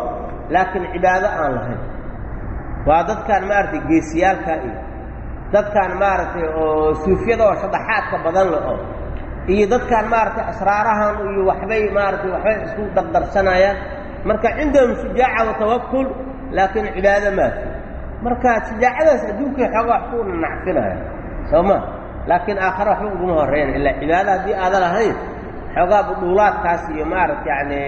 laakiin cibaado aan lahayn. Waa dadkaan maaragtay geesiyaalka iyo dadkaan maaragtay oo suufyada oo shadaxaadka badan le oo iyo dadkaan maaragtay asraarahan iyo waxbay maaragtay waxbay isku dardarsanayaan. Marka cindahum shujaaca wa laakiin cibaado maaha. Marka shajaacadaas adduunkay xooga wax ku nacfinaya soo ma laakiin aakhare waxba uguma horreyna ilaa cibaado haddii aadan lahayn xoogaa budhuulaadkaas iyo maaragta yacni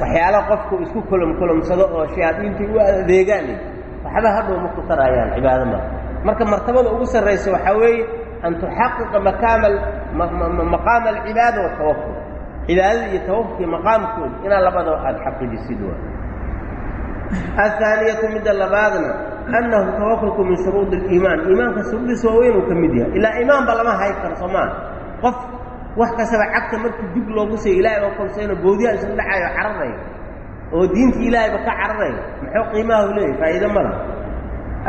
waxyaala qofku isku kolom kolomsado oo shayaadiintii u adeegaan waxba hadhow ma ku tarayaan cibaado maa marka martabada ugu sarraysa waxaa weeye an tuxaqiqa makaama maqaama alcibaada watawakul cibaadada iyo tawakulkii maqaamkooda inaa labadaba aada xaqiijisid waa ahaaniyatu midda labaadna annahu tawakulku min shuruudi اliimaan iimaanka shuruudiisa waa weynuu ka mid yahay ilaa iimaanba lama hay karo soomaa qof wax kastaba cagta markii dib loogu siiyo ilaahay oo kolsayno boodiyaha isla dhacayo cararayo oo diinta ilaahayba ka cararayo muxuu qiimaha leeyahy faa'iido ma laha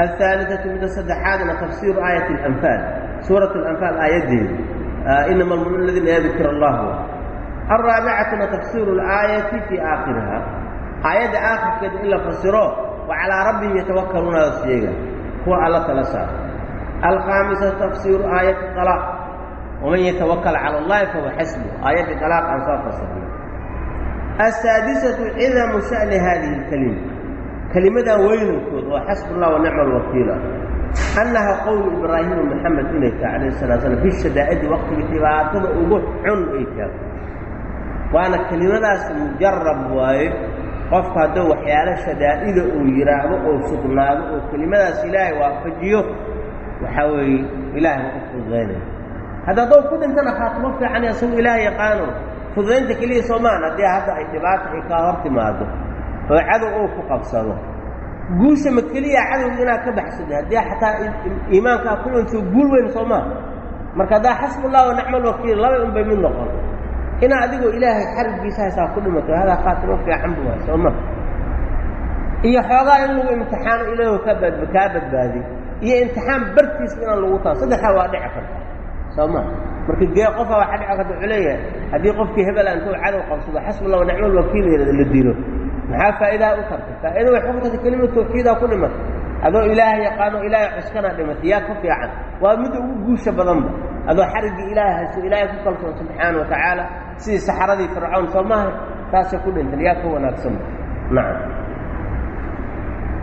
alثaaliثatu midda saddexaadna tafsiiru aayati اlanfaal suurat اlanfaal aayaddeeda inama almumin aladiina yadkir allah alraabicatuna tafsiiru اlaayati fii aakhiriha aayadda aakhirkeeda in la fasiro wa calaa rabbihim yatawakkaluuna as sheega kuwa alla tala saar alkhaamisatu tafsiiru aayati alaaq waman yatawakal cala allahi fahuwa xasbu aayaddii alaaq aan soo fasirnay. Asaadisatu cidamu sha'ni hadihi اlkalima kelimadan weynankood oo xasbu allah wa nicma alwakiila annaha qowlu ibraahiima maxamed inay tahay calayh salaa slam fi waqtigii dhibaatada ugu xun ay tahay. Waana kelimadaas mujarab waaye qofku hadduu waxyaalo shadaa'ida uu yidhaahdo oo sugnaado oo kelimadaas ilaahay waafajiyo waxaa weeye ilaahay waa u fududaynaya hadda hadduu ku dhintana khaatimo fiican isagu ilaah yaqaano fududaynta keliya soomaan haddii hadda ay dhibaata ay kaa hor timaado oo cadow uu ku qabsado. Guusha ma keliya cadowga inaad ka baxsada haddii xataa iimaankaa ku dhinto guul weyn soo maa marka haddaa xasbu llah wa nicma alwakiil laba un bay mid noqon inaa adigoo ilaahay xarigiisa ku dhimato hadaa khaatimo fiican bu waay ma. Iyo xoogaa in lagu imtixaano ilaahu ka bad kaa badbaadi iyo imtixaan bartiisba inaan lagu taa saddexdaa waa dhici karta soo ma. Marka gee qofa waxaa dhici karta wuxuu haddii qofkii hebela intuu cadow qabsado xasbu llah wa nicma alwakiil la dilo. Maxaa faa'idaha u tartay? Faa'iida waxay ku kelimad tawxiidaa ku dhimatay. Adoo ilaahay yaqaano ilaahay cuskana dhimatay yaa ka fiican. Waa midda ugu guusha badanba adoo xariggii ilaahay hayso ilaahay ku kalsoon subxaana wa tacaala sidii saxaradii fircawn soo maaha taasay ku dhintan yaa ka wanaagsanba nacam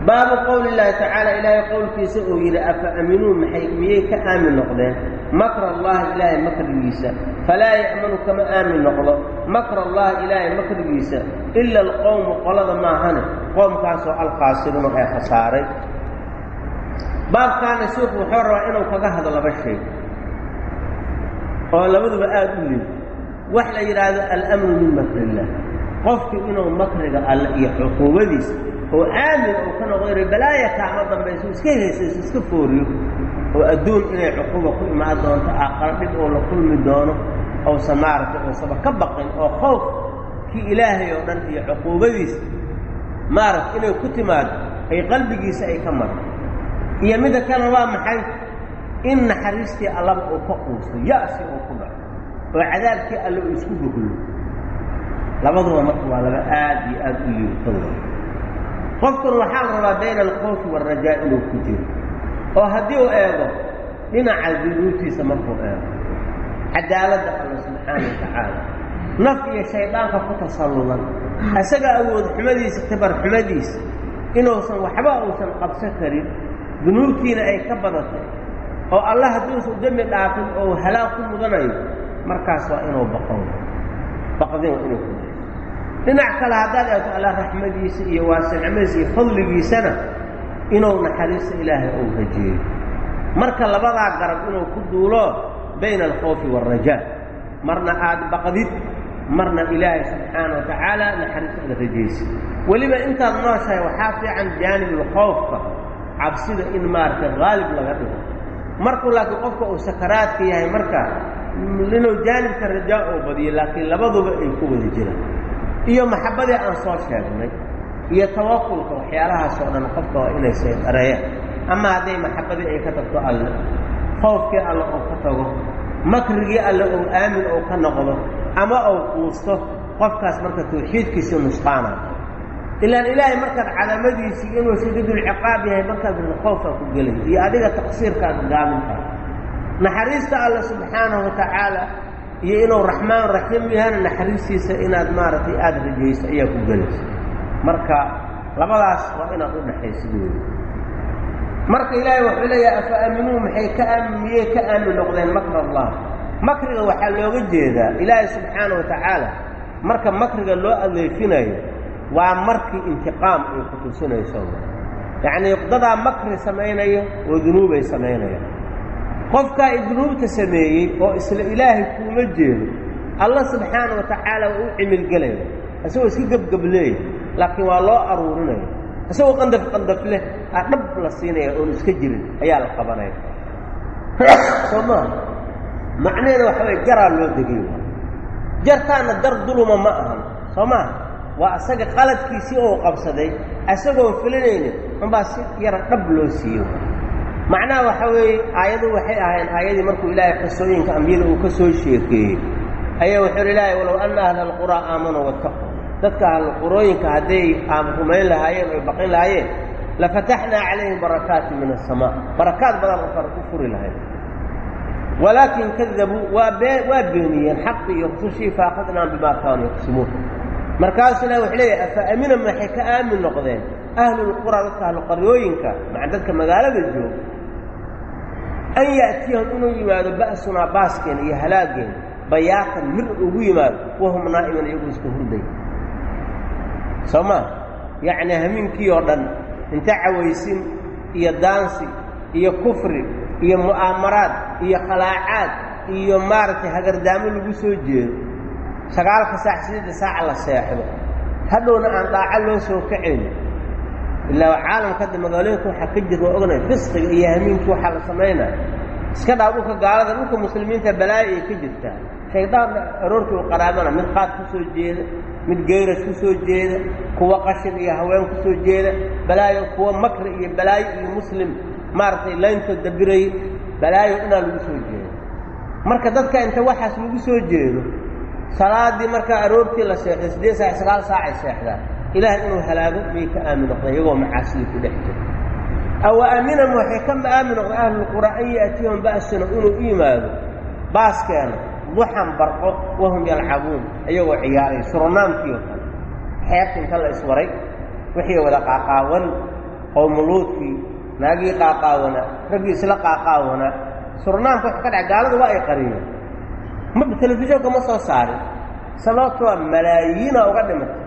baabu qowli llaahi tacaala ilaahay qowlkiisa uu yidhi afa aminuu maxay miyay ka aamin noqdeen? Makra allahi ilaahay makrigiisa. Falaa ya'manu kama aamin noqdo. Makra allahi ilaahay makrigiisa. Ila alqowmu qolada maahane. Qoomkaasoo alkhaasiruuna ee khasaaray baabkaana sheikhu wuxuu rabaa inuu kaga hadlo laba oo labaduba aada u liid wax la yidhaahdo alamnu min makri illah qofku inuu makriga alle iyo cuquubadiisa oo aamin uu ka noqdo ina balaaya kaama dambayso iska heesayso iska fooriyo oo adduun inay cuquuba ku imaan doonto aakhara dhib oo la kulmi doono ousan maaragtay uusaba ka baqin oo khowf kii ilaahay oo dhan iyo cuquubadiisa maaragta inay ku timaado ay qalbigiisa ay ka marto. Iyo midda kale waa maxay? In naxariistii allaba uu ka quusto ya'si oo cadaabkii alle uu isku goglo labaduba marka waa laba aad iyo aad u liirtowda qofkan waxaa la rabaa bayna alkhawfi waalrajaa inuu ku jiro. Oo haddii uu eego dhinaca dunuubtiisa markuu eego. Cadaaladda alla subxaana wa tacaala. Naf iyo shaydaanka ku tasalludan. Isaga awood xumadiisa tabar xumadiisa. Inuusan waxba uusan qabsan karin. Dunuubtiina ay ka badatay. Oo allah hadduusan dembi dhaafin oo halaag ku mudanayo markaas waa inuu baqo baqdin waa inuu ku jiro dhinac kale haddaad eegto alla raxmadiisa iyo waasicmadiisa iyo fadligiisana inuu naxariista ilaahay ou rajeeyo. Marka labadaa garab inuu ku duulo bayna alkhawfi waalrajaa. Marna aad baqdid marna ilaahay subxaana wa tacaala naxariista aad rajaysid. Weliba intaad nooshahay waxaa fiican jaanibulkhawfka cabsida in maaragtay haalib laga dhigo. Markuu laakiin qofka uu sakaraadka yahay marka inuu jaanibka rajaa oo badiyo laakiin labaduba ay ku wada jiraan. Iyo maxabbadii aan soo sheegnay iyo tawakulka waxyaalahaas oo dhan qofka waa inay saydareeyaan ama hadday maxabbadii ay ka tagto alle khowfkii alle oo ka tago makrigii alle ou aamin ou ka noqdo ama ou quusto qofkaas marka tawxiidkiisii nusqaana ilaan ilaahay markaad cadamadiisii inuu shadiidulciqaab yahay markaad khowfaa ku gelay iyo adiga taqsiirkaad gaamintaa naxariista alle subxaanahu wa tacaala iyo inuu raxmaan raxiim yahana naxariistiisa inaad maaragtay aada rajayso ayaa ku gelaysa marka labadaas waa inaad u dhexaysid wey marka ilaahay wuxuu leeyahay afa aaminuu maxay ka aamin miyey ka aamin noqdeen makr allah? Makriga waxaa looga jeedaa ilaahay subxaana wa tacaala marka makriga loo adeefinayo waa markii intiqaam ay ku tusinayso. Yacnii dadaa makri samaynaya oo dunuubay samaynayaan qofkaa i dunuubta sameeyey oo isla ilaahay kuuma jeedo alla subxaana wa tacaala waa u cimilgelaya isagoo iska gebgableeya laakiin waa loo aruurinaya isagoo qandaf qandaf leh aa dhab la siinaya oon iska jirin ayaa la qabanaya. *coughs* Soo maa macnaheeda waxa way garaa loo degay jartaana dar duluma ma ahan. Soo maa waa asaga qaladkiisii oo qabsaday isagoon filinaynin unbaa si yara dhab loo siiyo macnaha waxa weeye aayadu waxay ahayn aayadii markuu ilaahay qisooyinka ambiyada uu ka soo sheekeeyey ayaa wuxuu hi ilaahay walow anna ahla alquraa aamanuu wattaquu dadka ahlulqurooyinka hadday rumayn lahaayeen oy baqin lahaayeen lafataxnaa calayhim barakaati min asamaa barakaad badan oo kale ku furi lahayd. Walaakin kadabuu waa waa beeniyeen xaqi iyo rusushii faakadnaa bimaa kaanuu yaqsimuun markaasuu wuxuu leeyahay afa amina maxay ka aamin noqdeen ahlulqura dadka ahluqaryooyinka maca dadka magaalada jooga an ya'tiyahum inuu yimaado ba'sunaa baaskeena iyo halaageen bayaatan mir ugu yimaado wahum naa'iman iyagoo iska hurday soo maa yacni hamiinkii oo dhan inta cawaysin iyo daansi iyo kufri iyo mu'aamaraad iyo khalaacaad iyo maaragtay hagardaamo lagu soo jeedo sagaalka saac sideedda saaca la seexdo hadhowna aan dhaaco loo soo kacayno ilaa caalamka hadda magaalooyinka waxaa ka jir waa ognay fisqiga iyo hamiinkii waxaa la samaynaya iska dhaa dhulka gaalada dhulka muslimiinta balaayo ay ka jirtaa shaydaanna aroortii u qaraabana mid qaad ku soo jeeda mid geyras ku soo jeeda kuwa qashin iyo haween ku soo jeeda balaayo kuwa makri iyo balaayo iyo muslim maaragtay layntood dabiray balaayo inaa lagu soo jeedo marka dadka inta waxaas lagu soo jeedo salaadii markaa aroortii la seexday siddeed saac sagaal saacay seexdaan ilaah inuu halaago miyay ka aamin noqdeen iyagoo macaasidii ku dhex jira awa aaminam waxay ka aamin noqdeen ahlulqura an ya'tiyahum ba'suna inuu u baaskeena duxan barqo wahum yalcabuun iyagoo ciyaaray surnaamkii oo kale xeebta inta la iswaray wixii wada qaaqaawan qowmuluudkii naagii qaaqaawanaa raggii isla qaaqaawanaa surnaamka wax ka dhaca gaalada waa ay qariyeen ma telefishinka ma soo saarin sababtoo malaayiina uga dhimatay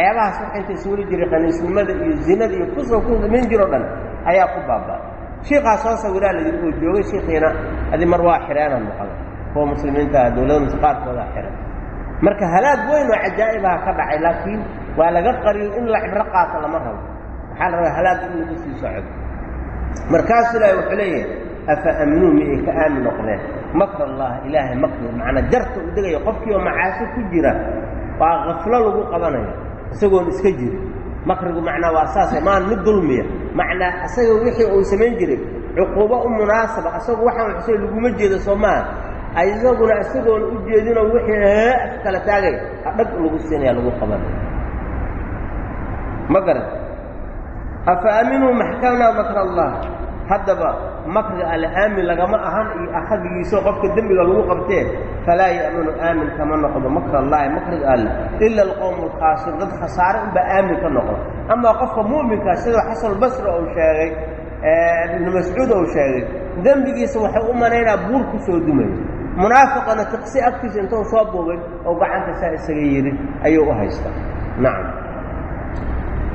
xeebahaas waxa inta isuuli jiray qaniisnimada iyo zinada iyo ku soo ku samayn jiroo dhan ayaa ku baaba'ay shiikaa soo sawiraa la yidhi oo joogay shiikiina adi mar waa xidheenaa maqala kuwa muslimiinta ah dowladda mise qaarkoodaa xihan marka halaag weyn cajaa'ibaha ka dhacay laakiin waa laga qariyo in la cibro qaato lama rabo. Waxaa la rabaa halaag in lagu sii socdo. Markaasu ilaahi wuxuu leeyahay afa aaminuu mi ay ka aamin noqdeen? Makr allah ilaahay makri macnaa jarta u degaya qofkii oo macaasi ku jira waa kaflo lagu qabanayo isagoon iska jirin makrigu macnaa waa saase maan mid dulmiya. Macnaa isaga wixii uu samayn jiray cuquubo u munaasaba isagu waxaan xusay laguma jeedo soo maaha isaguna isagoon u jeedinoo wixii af kala taagay adhag lagu siinaya lagu qabanaya ma garan afa aaminuu maxkamnaa makr allah? Haddaba makriga alle aamin lagama ahan iyo akhadigiisao qofka dembiga lagu qabtee falaa ya'manu aamin kama noqdo. Makr allaahi makriga alle ila alqowmu alkhaasir dad khasaare unbaa aamin ka noqdo. Amaa qofka mu'minkaa sidoo xasanulbasri uu sheegay ibnu mascuud uu sheegay dembigiisa waxay u malaynaa buur ku soo dumaya munaafiqana tiqsi agtiisa intuu soo buubay oo gacanta saa isaga yidhi ayuu u haystaa. Nacam.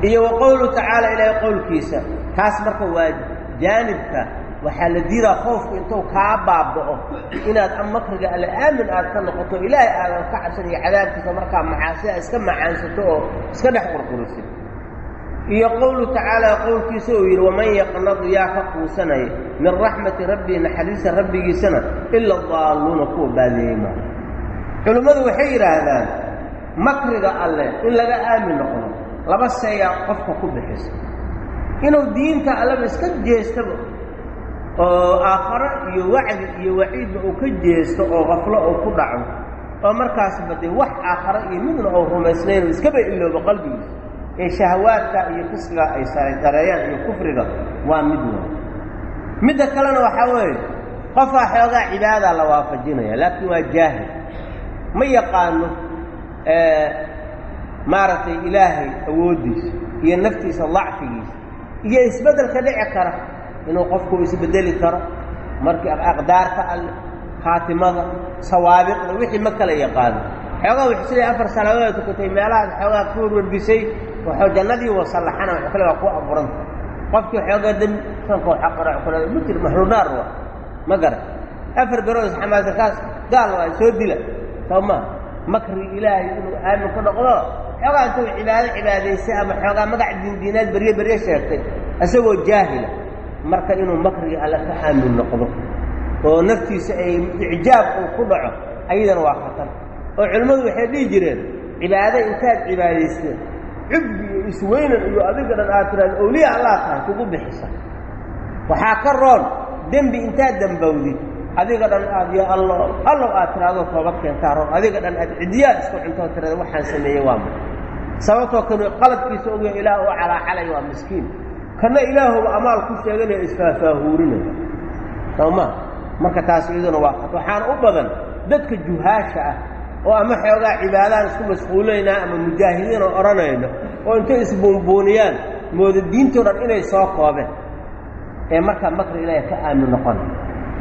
Iyo wa qowluhu tacaala ilaahay qowlkiisa taas marka waa jaanibka waxaa la diidaa khoofku intuu kaa baaba'o inaad makriga alle aamin aad ka noqoto ilaahay aadan ka cabsan iyo cadaabkiisa markaa macaasida iska macaansato oo iska dhex qurqurisid iyo qowluhu tacaala qowlkiisa uu yidhi waman yaqnadu yaa ka quusanaya min raxmati rabbii naxariista rabbigiisana ila daalluuna kuwa baadiyeey maa culimmadu waxay yidhaahdaan makriga alleh in laga aamin noqdo laba seeyaa qofka ku bixisa. Inuu diinta alleba iska jeestaba oo aakharo iyo wacdi iyo waciidba uu ka jeesto oo qaflo uu ku dhaco. Oo markaasba dee wax aakharo iyo midna uu rumaysnayn iskaba iloobo qalbigiisa. Ee shahawaadka iyo fisqiga ay dareeyaan iyo kufriga waa mid waa midda kalena waxaa weeye qofaa xoogaa cibaadaa la waafajinaya laakiin waa jaahil. Ma yaqaano maaragtay ilaahay awooddiisa iyo naftiisa dacfigiisa iyo isbeddelka dhici kara inuu qofku isbedeli karo markii aqdaarta alle khaatimada sawaabiqda wixii ma kala yaqaano. Xoogaa wix siday afar salaadood tukatay meelahaas xoogaa ku warwarbisay waxuu jannadii wasallaxana wax kale waa ku aburanta qofkii xoogaa dembi sankoo xaqara kula ma jir mahlunaar waa ma garan afar garood isxamaasa gaal waa soo dila. Soo maa makri ilaahay inuu aamin ku noqdo? Xoogaa intuu cibaado cibaadaysay ama xoogaa magac diindiinaad berye berye sheegtay isagoo jaahila marka inuu makrigii alle ka aamin noqdo. Oo naftiisa ay icjaab uu ku dhaco ayadana waa khatar. Oo culimmadu waxay dhihi jireen cibaado intaad cibaadaysteen cubbi iyo isweynan iyo adiga dhan aad tiraado awliya allah tahay kugu bixisa. Waxaa ka roon dembi intaad dambowdid adiga dhan aad yo allo allow aad tiraado toobad keentaa roon adiga dhan aad cidiyaad isku cuntoo tirada waxaan sameeyey waa ma sababtoo kanu qaladkiisa ogya ilaah oo calaaxalay waa miskiin kana ilaahuba amaal ku sheeganaya isfaafaahuurinaya soo ma marka taas iyaduna waa khat waxaana u badan dadka juhaasha ah oo ama xoogaa cibaadaan isku mashquulinaynaa ama mujaahidiin oo odhanayno oo intay isbuunbuuniyaan mooda diintoo dhan inay soo koobeen. Ee markaa makri ilaahay ka aamin noqona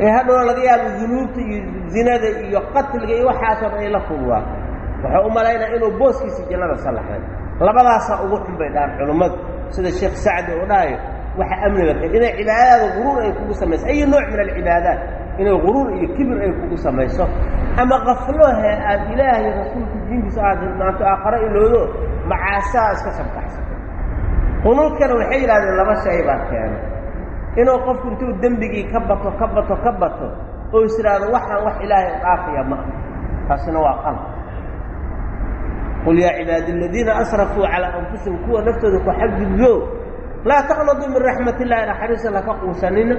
ee hadhowna laga yaabo dunuubta iyo zinada iyo qatliga iyo waxaasoo dhan ay la fududaato waxay u malaynaa inuu booskiisa jannada sallaxay labadaasaa ugu xun bay dhahaan culummadu sida sheekh sacdi uu dhahayo waxa amniga ka inay cibaadadaada guruur ay kugu samayso. Ayi nooc min alcibaadaat inay guruur iyo kibir ay kugu samayso. Ama qaflohe aad ilaahay rasuulka diintiisa aad hilmaanto aakhare iloodo macaasaa iska shabkaxsato qunuudkana waxay yidhahdeen laba shay baa keenay. Inuu qofku intuu dembigii ka bato ka bato ka bato oo is idhaahdo waxaan wax ilaahay u dhaafaya ma taasina waa qalab qul yaa cibaadi aladiina asrafuu calaa anfusihim kuwa naftooda ku xadgudbo laa taqnaduu min raxmat illahi naxariisa laka quusanina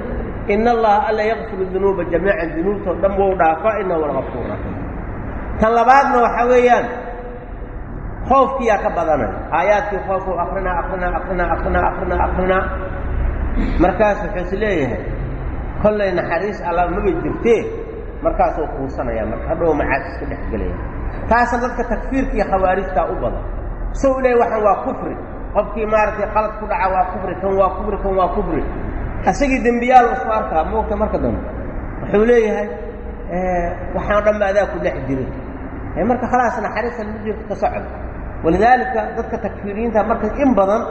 ina allaha alla yakfiru dunuuba jamiican dunuubtao dhan wou dhaafa inahu algafuur raxiim tan labaadna waxaa weeyaan khoofkiyaa ka badanaya aayaadkii khoofuu akrinaa akrinaa akrinaa akrinaa akrinaa akrinaa markaas wuxuu is leeyahay kollay naxariis alla maba jirtee markaasuu quusanaya marka hadhow macaas iska dhex gelaya taasna dadka takfiirka iyo khawaarijtaa u badan. Sow leeyahy waxaan waa kufri. Qofkii maaragtay qalad ku dhaca waa kufri kan waa kufri kan waa kufri. Asagii dembiyaal isku arkaa moogta marka dambe. Wuxuu leeyahay waxaan dhan ba adaa ku dhex jirin. Marka khalaas naxariista ma jirto ka socod walidaalika dadka takfiiriyiinta marka in badan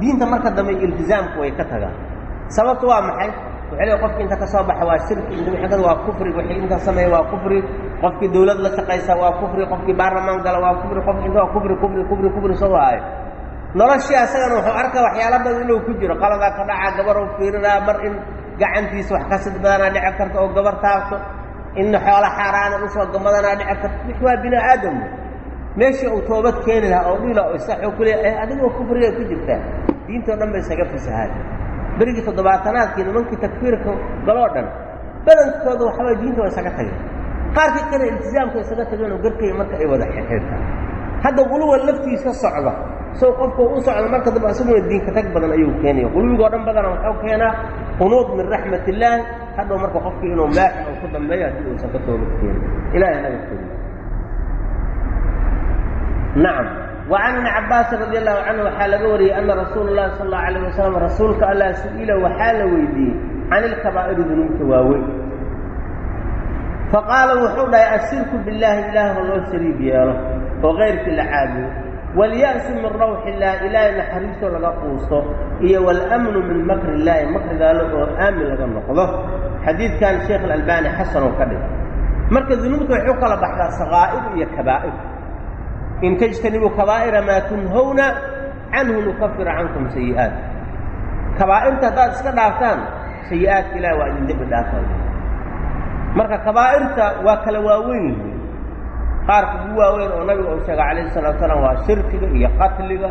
diinta marka dambe iltizaamku way ka tagaan. Sababtu waa maxay waxay leey qofki inta ka soo baxa waa shirki inta waa kufri waxay inta sameeya waa kufri qofkii dawlad la shaqaysa waa kufri qofkii baarlamaan gala waa kufri qofki inta waa kufri kufri kufri kufri soo waayo noloshii asagana wuxuu arkaa waxyaala badan inuu ku jiro qaladaa ka dhaca gabaruu fiirinaa mar in gacantiisa wax kasid badanaa dhici karta oo gabar taabto in xoola xaaraana u soo gamadanaa dhici karta wix waa bini aadam meeshii uu toobad keeni lahaa oo dhila isaxuu ku leeyahay adigoo kufriga ku jirtaa diintoo dhan ba isaga fasahaada berigii toddobaatanaadkii nimankii takfiirka galoo dhan badankooda waxbay diinta waa isaga tageen qaarkii kale iltizaamka isaga tageen oo garkaya marka ay wada xirxirtaan hadda quluwa laftiisa socda sow qofku u socda marka dambe isaguna diinka tag badan ayuu keenaya quluwigoo dhan badana wuxuu keenaa qunuud min raxmat illaahi hadhow marka qofkii inuu maaxin uu ku dambeeyo haddii uusan ka toobad keenin ilahay keliyo nacam wacan ibni cabaasin radi allahu canhu waxaa laga wariyey ana rasuula llahi sala allahu alayh wasalam rasuulka allah su'ila waxaa la weydiiyey can ilkabaa'iri dunuubta waaweyn faqaala wuxuu dhahay ashirku billaahi ilaahba loo shariig yeelo oo keyrkii la caabudo walya-su min rawxi illaah ilaahay naxariistoo laga quusto iyo walamnu min makri illaahi makrigaalo oo aamin laga noqdo xadiidkan sheekh alalbaani xasan oo ka dhig marka dunuubta waxay u kala baxdaa saqaa'ir iyo kabaa'ir in tajtanibuu kabaa'ira maa tunhawna canhu nukafira cankum sayi'aat kabaa'irta haddaad iska dhaaftaan sayi'aadka ilahi waa idin dembi marka kabaa'irta waa kala waaweyn yihiin qaarka ugu waaweyn oo nabiga uu sheegay calayhi salatu salaam waa shirkiga iyo qatliga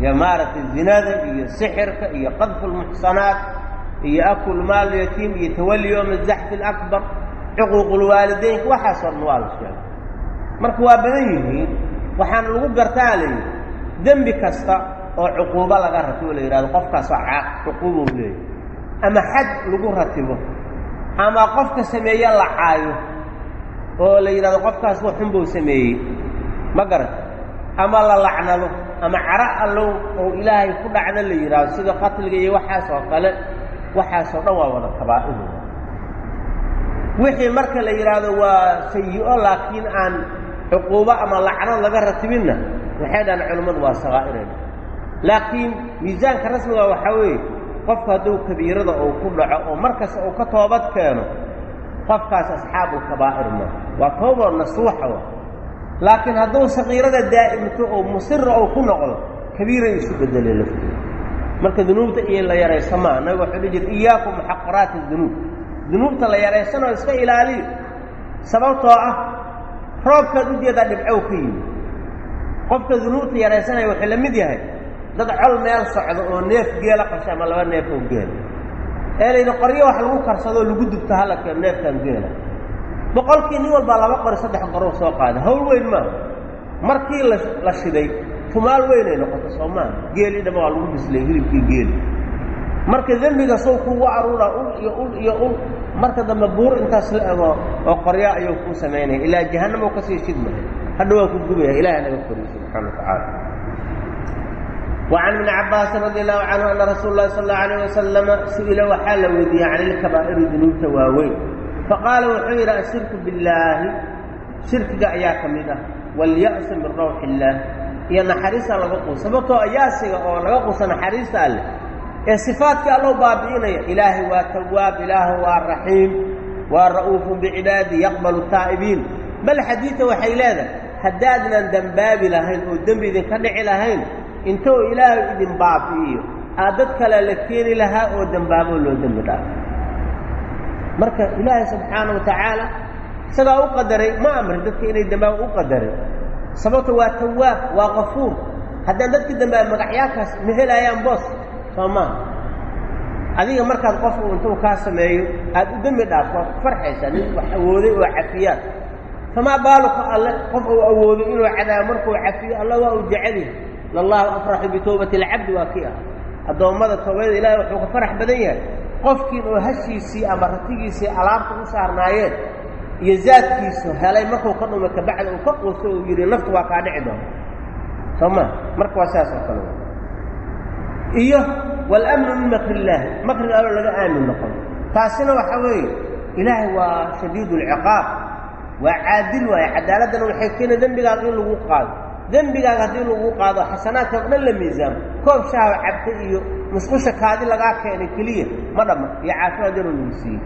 iyo maaragtay zinada iyo sixirka iyo qadfu lmuxsanaat iyo akul maal yatiim iyo tawali yowma zaxfi alakbar cuquuq lwaalidaynka waxaasoo dhan waa la sheegay marka waa badan yihiin waxaana lagu gartaa layidhi dembi kasta oo cuquubo laga ratibo la yidhahdo qofkaasoo caaq cuquubou leeyahy ama xad lagu ratibo ama qofka sameeye la caayo oo la yidhahdo qofkaas wax xunbuu sameeyey ma garata ama la lacnado ama caro allow oo ilaahay ku dhacna la yidhaahdo sida qatliga iyo waxaas oo kale waxaasoo dhan waa wada kabaa'idu wixii marka la yidhaahdo waa sayi-o laakiin aan cuquubo ama lacnad laga ratibinna waxay dhahaan culimmadu waa sakaa'irayna laakiin miisaanka rasmiga waxaa weeye qofku hadduu kabiirada uu ku dhaco oo markasta uu ka toobad keeno qofkaas asxaabu kabaa'ir ma. Waa tooboo nasuuxa laakiin hadduu sakiirada daa'imto oo musira oo ku noqdo kabiiray isu bedelay lafteeda marka dunuubta iyo la yaraysamaa nabiga waxuu dhihi jir iyaakum muxaqaraati dunuub. Dunuubta la yaraysanoo iska ilaaliyo. Sababtoo ah roobkaad u jeedaa dhibcow ka yimi qofka dunuubta yaraysanaya wuxuu la mid yahay dad col meel socdo oo neef geela qasha ama laba neef oo geela ee layidhi qoryo wax lagu karsadoo lagu dubto halakee neefkan geela. Boqolkii nin walbaa laba qori saddex qoroo soo qaada. Hawl weyn maaha markii la la shiday tumaal weynay noqoto soo geelii dhama waa lagu bislay hilibkii geeli. Marka dembiga sow kugu aruura ul iyo ul iyo ul marka dambe buur intaas la ego oo qorya ayuu kuu samaynaya ilaa jahannama u kasii shidmaya hadha waa ku gubaya ilahay naga koriyo subxaana wa tacaala وعن ابن cabاasi رضي الله عنه أنa رasuul الlahi صلى الله عليه وسلم su-ila waxaa la weydiiyey can ilkabaa'iri dunuubta waaweyn faqaala wuxuu yidhi ashirku billaahi shirkiga ayaa ka mid ah wاlyأsu min rawxi الlah iyo naxariista laga quusa sababtoo yaasiga oo laga quusa naxariista alleh ee صifaadkii alloo baabi'inaya ilaahay waa tawaab ilaahu waa raxiim waa ra'uufu bicibaadi yaqbalu taa'ibiin. Bal xadiidta waxay leedahay haddaadnan dembaabi lahayn oo dembi idinka dhici lahayn intou ilaahay idin baabi'iyo aa dad kale la keeni lahaa oo dembaaboo loo dembi dhaafo marka ilaahay subxaana wa isagaa u qadaray ma amrin dadka inay dembaabo u qadaray sababto waa tawaab waa qafuur haddaan dadka dembaaba magacyaakaas ma boos soo maaha adiga markaad qofku intuu kaa sameeyo aad u dembi dhaafto waad ku farxaysaa nin wax awooday oo cafiyaad. Famaa baaluka alle qof uu awoodo inuu cadaabo markuu cafiyo alla waa uu jecelyahay lallahu afraxu bitowbati alcabdi waa kii ah. Addoommada toobada ilaahay wuxuu ka farax badan yahay. Qofkiin oo hashiisii ama ratigiisii alaabta u saarnaayeen iyo zaadkiisu helay markuu ka dhumay kabacda uu ka quuso uu yidhi naftu waa kaa dhici doonta soo ma marka waa sidaas oo kale iyo walamnu min makri illaahi makriga aloo laga aamin noqon. Taasina waxaa weeye ilaahay waa shadiid alciqaab waa caadil waaye. Cadaaladdana waxay keena dembigaaga in lagu qaado. Dembigaaga haddii lagu qaado xasanaadka o dhan la miisaamo. Koob shaaho cabta iyo musqusha kaadi lagaa keenay keliya ma dhamma iyo caafimaad yaroo lagu siiyey.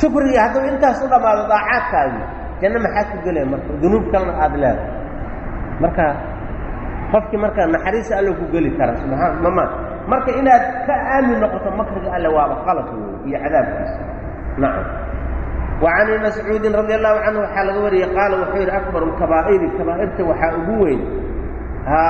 Shukriga hadduu intaas u dhammaado daacaadkaagii janno maxaad ku gelaya marka? Dunuub kalena aada leedahay. Marka qofkii markaa naxariista alla ku geli kara subaan mama marka inaad ka aamin noqoto makriga alle waaba qalad wey iyo cadaabkiisa. Nacam. Wa can mascuudin radi allahu canhu waxaa laga wariyey qaala wuxuu yidhi akbaru kabaa'iri kabaa'irta waxaa ugu weyn. A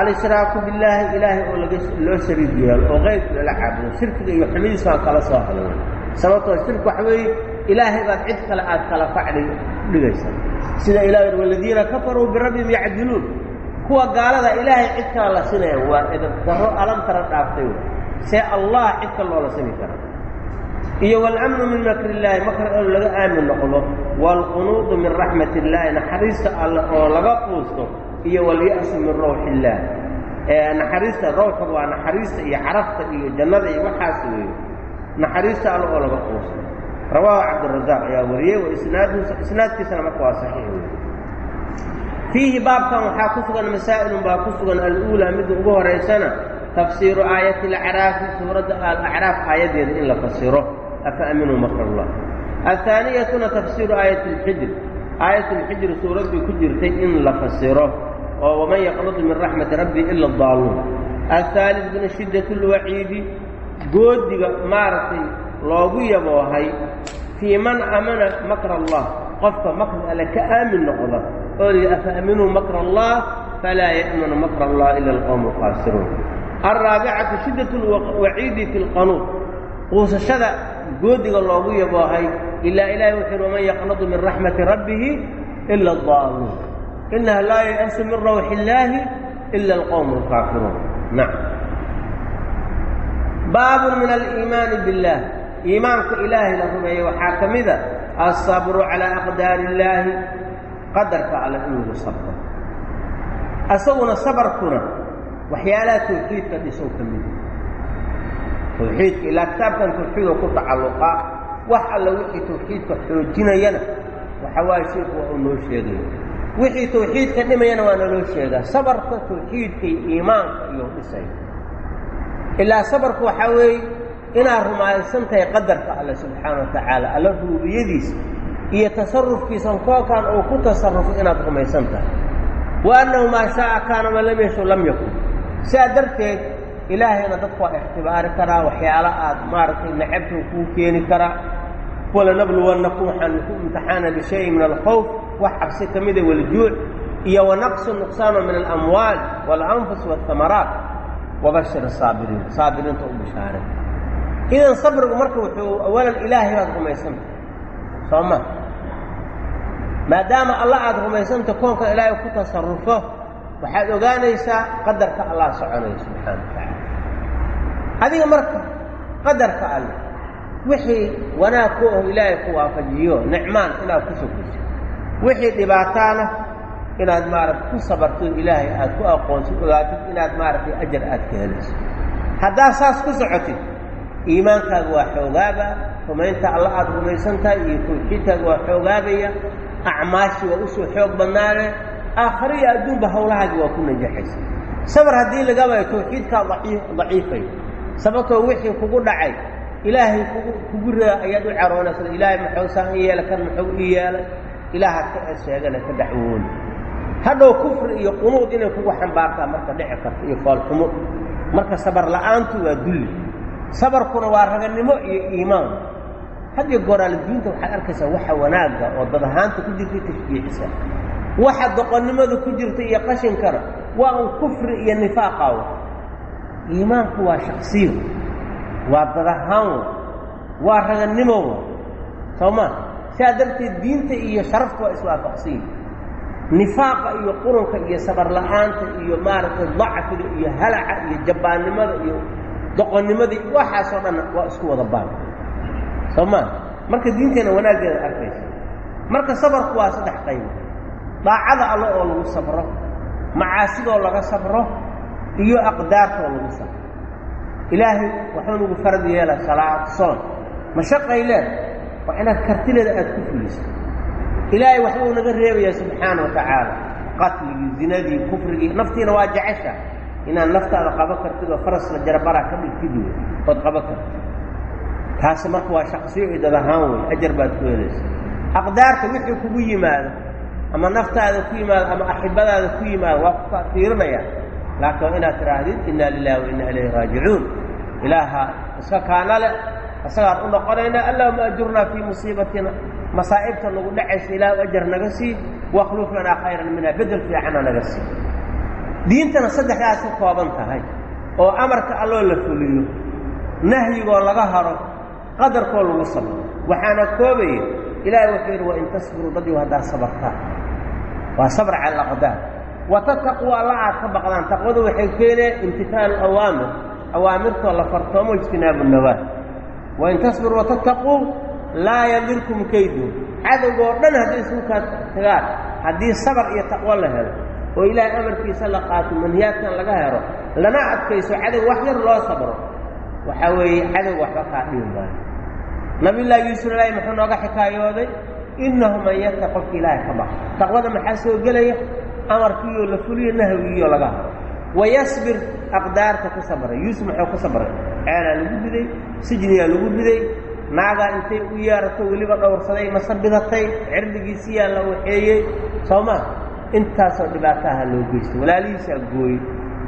alshraaku billaahi ilaahay oo laga loo shariig yeelo oo qeybka lala caabudo shirkiga iyo xumidiisa aan kala soo hadlay sababtoo shirki waxa weeye ilaahay baad cid kale aad kala facdhi dhigaysa. Sida ilah waladiina kafaruu birabbihim yacdiluun kuwa gaalada ilaahay cid kala la sinaya waa edab daro alam tara dhaaftay see allah cid kale loola sini kara iyo wاlamnu min makr illaahi makr oo laga aamin noqdo wاlqunuudu min raxmat illaahi naxariista alle oo laga quusto iyo walya'su min rawxi illaah naxariista rawxu waa naxariista iyo carafta iyo jannada iyo waxaas weeye. Naxariista alle oo laga quusto. Rawaahu cabdirazaaq ayaa wariyey waisnaadu isnaadkiisana marka waa saxiix wey fiihi baabkan waxaa ku sugan masaa'ilun baa ku sugan aluulaa midda ugu horaysana tafsiiru aayati alacraafi suuradda alacraaf aayaddeeda in la fasiro. Afa aminuu makr allah ahaaniyatuna tafsiiru aayati alxijr aayat alxijr suuraddii ku jirtay in la fasiro oo waman yaqnudu min raxmati rabbi ila adaaluun ahaaliduna shiddat lwaciidi goodiga maaragtay loogu yaboohay fii man amana makra allah qofka makri alle ka aamin noqda oo lihi afa aminuu makra allah falaa ya'manu makra allah ila alqowmu alkhaasiruun alraabicatu shiddat lwaciidi fi lqanuud quusashada goodiga loogu yaboohay ilaa ilahi wuxu uhi waman yaqnadu min raxmati rabbihi ila adaaluun inaha laa ya'su min rawxi illaahi ila alqowmu alkaafiruun nacam baabun min aliimaani biاllaah iimaanka ilaahay la rumeeye waxaa ka mida alsabru calaa aqdaari illaahi qadarka alle in sabro. Asaguna sabarkuna waxyaalaha tawxiidka dhisow ka mida tawxiidka ilaa kitaabkan tawxiidoo ku tacalluqa wax alla wixii tawxiidka xoojinayana waxa waaye sheikhu waa uu noo sheegaya wixii tawxiidka dhimayana waa naloo sheegaa sabarka tawxiidka iyo iimaanka iyo dhisaya ilaa sabarku waxaa weeye inaad rumaaysan tahay qadarka alle subxaana wa tacaala alla ruubiyadiisa iyo tasarufkiisan koonkan uu ku tasarufo inaad rumaysan tahay. Wa annahu maa shaaa kaana ma lam yashu lam yakun. Sidaa darteed ilaahayna dadku waa ixtibaari karaa waxyaalo aad maaragtay nacabta kuu keeni karaa. Walanabluwannakum waxaan ku imtixaana bishayin min alkhawf wax cabsi ka mida waljuuc iyo wanaqsu nuqsaano min alamwaal waalanfus waاtamaraat wabashir asaabiriin saabiriinta u bishaare idan sabrigu marka wuxuu awalan ilaahay baad rumaysanta soo ma maadaama alla aada rumaysanta koonka ilaahay ku tasarufo waxaad ogaanaysaa qadarka allah soconayo subxaana wa tacaala adiga marka qadarka alle wixii wanaag ku aho ilaahay ku waafajiyo nicmaan inaad ku sokayso wixii dhibaataana inaad maaragta ku sabarto ilaahay aad ku aqoonsid ogaatid inaad maaragtay ajar aad ka helayso. Haddaad saas ku socotid iimaankaaga waa xoogaaba rumaynta alla aada rumaysan tahay iyo tawxiidkaaga waa xoogaabaya acmaashii waa u soo xoog badnaane aakhare iyo adduunba hawlahaagi waa ku najaxaysa. Sabar haddii laga waayo tawxiidkaa daciifayo sababtoo wixii kugu dhacay ilaahay kugu kugu raa ayaad u caroonaysa ilaahay maxuu saan i yeelay kan muxuu ii yeelay ilaahaad ka sheegana ka dacwooni hadhow kufri iyo qunuud inay kugu xambaartaa marka dhici karta iyo foolxumo marka sabar la'aantu waa dulli. Sabarkuna waa raganimo iyo iimaan hadiyo gooraale diinta waxaad arkaysaa waxa wanaagga oo dad ahaanta ku jirtay tashjiicisa waxa doqonnimada ku jirta iyo qashinkana waa un kufri iyo nifaaqaawo iimaanku waa shaksiyo waa dad ahaan waa raganimo soo ma sidaa darteed diinta iyo sharafta waa iswaafaqsiin nifaaqa iyo qurunka iyo sabar la'aanta iyo maaragtay dacfiga iyo halaca iyo jabbaannimada iyo doqonnimadii waxaasoo dhanna waa isku wada baan soo maa marka diinteenna wanaaggeeda arkaysa. Marka sabarku waa saddex qaybo daacada alle oo lagu sabro macaasidoo laga sabro iyo aqdaartoo lagu sabro. Ilaahay waxuu nagu farad yeela salaad soon mashaqay leed waa inaad kartileeda aad ku fuliso. Ilaahay waxbuu naga reebayaa subxaana wa tacaala. Qatligii zinadii kufrigii naftiina waa jecesha inaad naftaada qabo kartid oo farasla jarabaraa ka dhigtid ood qabo kartid taasi marka waa shaqsiyo iyo dad ahaan wey ajar baad ku helaysa. Aqdaarta wixii kugu yimaado ama naftaada ku yimaado ama axibadaada ku yimaado waa ku fiirinaya laakiin waa inaad tidhaahdid inna lilahi wa inna ilayhi raajicuun. Ilaaha iska kaana leh isagaan u noqonaynaa allahuma ajurnaa fii musiibatina masaa'ibta nagu dhacaysa ilaahu ajar naga sii wakhluf lanaa khayran minha bedel fiicana naga sii. Diintana saddexdaas ka kooban tahay oo amarka alloo la fuliyo nahyigoo laga haro qadarkoo lagu sabro waxaana koobaya ilaahay wuxuu yidhi wain tasbiruu dadyow haddaad sabartaan waa sabr cala alaqdaar watataquu alla aad ka baqdaan. Taqwadu waxay keeneen imtihaalu awaamir. Awaamirtoo la fartoomo ijtinaabu nawaah wain tasbiruu watataquu laa yadirkum kaydun cadowgoo dhan hadday isugu kaa tagaan haddii sabar iyo taqwo la helo oo ilaahay amarkiisa la qaato manhiyaadkan laga helo lana adkayso cadow wax yar loo sabro waxaa weeye cadow waxba kaa dhihi maayo nabiyullaahi yuusuf ilaahi muxuu nooga xikaayooday innahu man yata qofka ilaahay ka baqa taqwada maxaa soo gelaya? Amarkiioo la fuliyo nahwigiioo laga haro wayasbir aqdaarta ku sabray yuusuf muxuu ku sabray ceelaa lagu riday sijniyaa lagu riday naagaa intay u yeerato weliba dhowrsaday masabidatay cirdigiisiyaa la waxeeyey. Soo maa intaasoo dhibaataha loo geystay walaalihiisaa gooyey.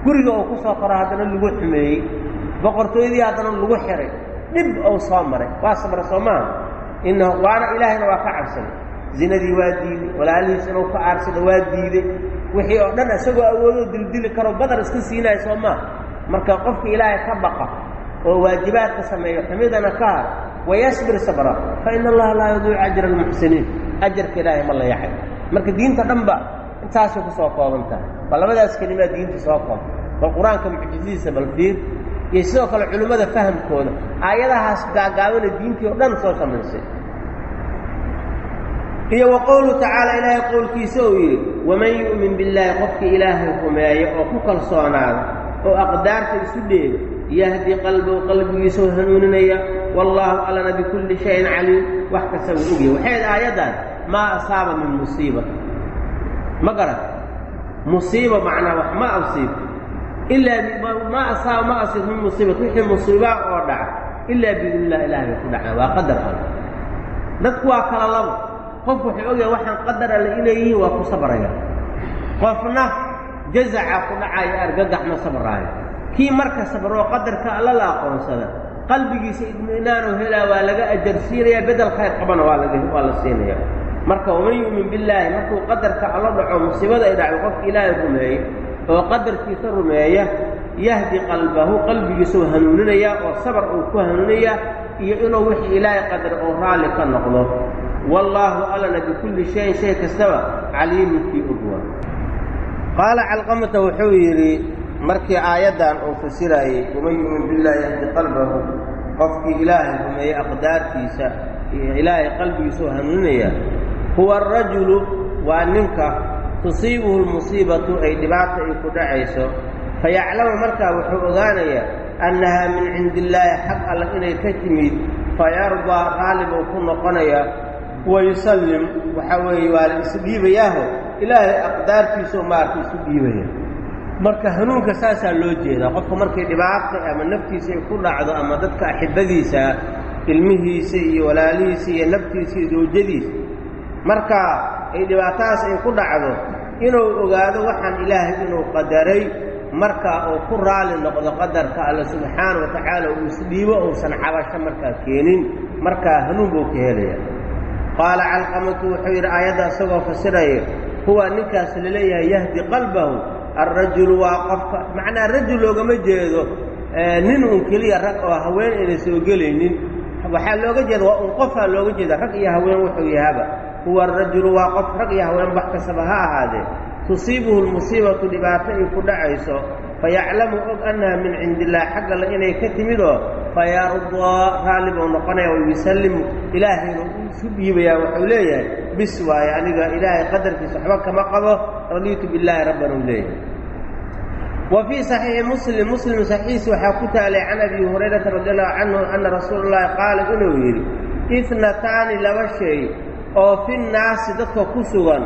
Guriga uu ku soo qoro haddana lagu xumeeyey boqortooydii haddana lagu xiray dhib ou soo maray. Waa sabra soo maaha waana ilaahayna waa ka cabsaday zinadii waa diiday walaalihiis inuu ka aarsado waa diiday. Wixii oo dhan isagoo awoodoo dildili karo badar iska siinaya soo marka qofka ilaahay ka baqa oo waajibaadka sameeyo xumidana ka har wayasbir sabra fa ina allaha laa yaduucu ajra almuxsiniin. Ajarka ilaahay ma la yacay marka diinta dhan ba intaasay ku soo kooban tahay. Bal labadaas kelimaa diinta soo kooban. Bal qur'aanka mucjizadiisa bal fiir iyo sidoo kale culimmada fahamkooda aayadahaas gaagaabana diintii oo dhan soo samaysay. Iyo wa qowluhu tacaala ilaahay qowlkiisa uu yidhi waman yu'min billaahi qofkii ilaahay rumeeyo oo ku kalsoonaada oo aqdaarta isu dheega yahdi qalbow qalbigiisao hanuuninaya wallaahu allana bikulli shayin caliim wax kasta wuu ogyahay. Waxay aayaddan maa asaaba min musiiba. Ma garan musiiba macnaa wax ma asiibto ilaa ma asaaba ma asiibto min musiibat wixii musiibaa oo dhaca ilaa biidnillah ilaahay bay ku dhacaan waa qadar alla dadku waa kala labo qof wuxuu ogyahay waxaan qadar alle inay yihiin waa ku sabraya qofna jazaca ku dhacaayo argagax ma sabraayo kii marka sabroo qadarka alla la aqoonsada qalbigiisa idminaanu helaa waa laga ajarsiinaya bedel khayr qabana waa la siinaya marka waman yu'min billaahi markuu qadarka alla dhaco musiibada ay dhacdo qofka ilaahay rumeeyey oo qadarkiisa rumeeya yahdi qalbahu qalbigiisuu hanuuninaya oo sabar uu ku hanuunaya iyo inuu wixii ilaahay qadar oo raalli ka noqdo. Wallaahu allana bikulli shayin shay kastaba caliimun kii ogwa qaala calqamata wuxuu yidhi markii aayaddan uu fasirayey waman yu'min billaahi yahdi qalbahu qofkii ilaahay rumeeyey aqdaartiisa iyo ilaahay qalbigiisa oo hanuuninaya huwa arajulu waa ninka tusiibuhu lmusiibatu ay dhibaata ay ku dhacayso. Fayaclamu markaa wuxuu ogaanayaa annahaa min cindi illaahi xag alla inay ka timid fayardaa raalibuu ku noqonaya wayusallim waxaa weeye waa la isu dhiibayaaho. Ilaahay aqdaartiisao maarka isu dhiibaya. Marka hanuunka saasaa loo jeedaa. Qofka markay dhibaata ama naftiisa ay ku dhacdo ama dadka axibadiisa ilmihiisa iyo walaalihiisa iyo naftiisa iyo zawjadiisa marka ay dhibaatadaas ay ku dhacdo inuu ogaado waxaan ilaahay inuu qadaray marka uu ku raali noqdo qadarka alle subxaana wa tacaala uu isdhiibo uusan cabasho markaa keenin markaa hanuun buu ka helaya qaala calqamatu wuxuu yidhi aayadda isagoo fasiraya huwa ninkaas la leeyahay yahdi qalbahu alrajulu waa qofka. Macnaa rajul loogama jeedo nin un keliya rag oo haween ayna soo gelaynin. Waxaa looga jeeda waa un qofaa looga jeeda rag iyo haween wuxuu yahaba huwa arajulu waa qof rag iyo haween bax kastaba ha ahaadee tusiibuhu lmusiibatu dhibaato ay ku dhacayso fayaclamu og annaha min cindi illaah xag alle inay ka timidoo fayardaa raalli buu noqonaya wayusallimu ilaahayna isu dhiibayaa wuxuu leeyahay bis waaye aniga ilaahay qadarkiisa waxba kama qabo radiitu billaahi rabban uu leeyahay. Wa fii saxiixi muslim muslim saxiixiisi waxaa ku taalay can abi hurayrata radi allahu canhu ana rasuula llahi qaala inuu yidhi itnataani laba shay oo fi nnaasi dadka ku sugan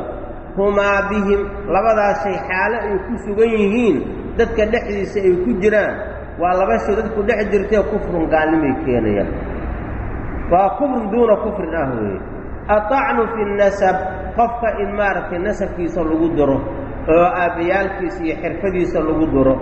humaa bihim labadaas shay xaalo ay ku sugan yihiin dadka dhexdiisa ay ku jiraan. Waa laba shay dadku dhex jirtee kufrun gaalnimay keenayaan. Waa kufrun duuna kufrin ah weeye. Aطacnu fi nasab qofka in maaragtay nasabkiisa lagu diro oo aabbayaalkiisa iyo xirfadiisa lagu diro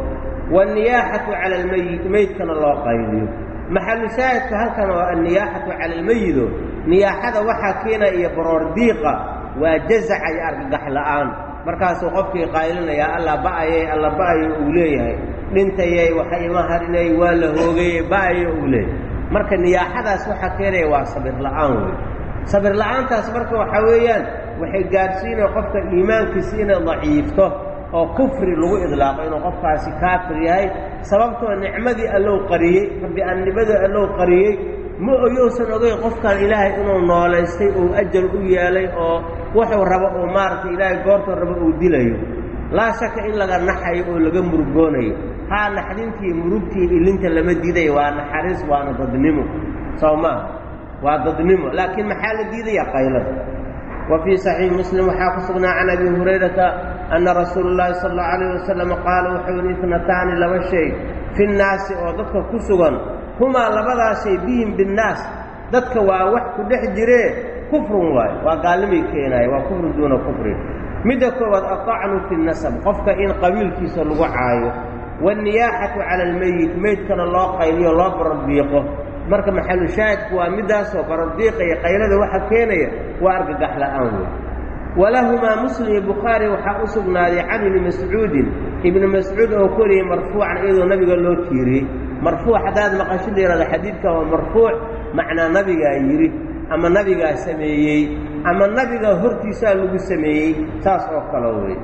waanniyaaxatu cala almeyit meydkana loo qaydiyo maxalu shaahidka halkan waa anniyaaxatu cala almeyido niyaaxada waxaa keenaya iyo baroor diiqa. Waa jazaca iyo argagax la'aan. Markaasuu qofkii qaylinayaa alla ba'ayay alla ba'ayo uu leeyahay. Dhintayay waxa ima harinayay waa la hoogayey ba'ayo uu leeyahay. Marka niyaaxadaas waxaa keenaya waa sabir la'aan wey. Sabir la'aantaas marka waxaa weeyaan waxay gaadhsiinaya qofka iimaankiisa inay daciifto oo kufri lagu idlaaqo inuu qofkaasi kaafir yahay sababtoo nicmadii allow qariyey rabbi-aannimadii allow qariyey ma oyousan ogeyn qofkan ilaahay inuu noolaystay uu ajal u yeelay oo wuxuu rabo uu maaragtay ilaahay goortuu rabo uu dilayo. Laa shaka in laga naxayo oo laga murugoonayo. Haa naxdintii murugtii ilinta lama diidayo waa naxariis waana dadnimo. Soo maaha waa dadnimo. Laakiin maxaa la diidaya qaylada? Wa fii saxiix muslim waxaa ku sugnaa can abi hurayrata anna rasuula llaahi sala allahu alayh wasalam qaala wuxuu yidhi itnataani laba shay fi nnaasi oo dadka ku sugan humaa labadaas shay bihim binnaas dadka waa wax ku dhex jiree kufrun waayo waa gaallimay keenaaya waa kufrun duuna kufrin midda koowaad aطacnu fi nasab qofka in qabiilkiisa lagu caayo waanniyaaxatu cala almeyit meydkana loo qayliyo loo barardiiqo marka maxalu shaahidku waa middaasoo barardiiqa iyo qaylada waxa keenaya waa argagax la'aan wey walahumaa muslim iyo bukhaari waxaa u sugnaaday can ibni mascuudin ibni mascuud oo koriyey marfuucan iyadoo nabiga loo tiiriyey marfuuc haddaad maqashid yihahdo xadiidka waa marfuuc macnaa nabigaa yidhi ama nabigaa sameeyey ama nabiga hortiisaa lagu sameeyey saas oo kale wey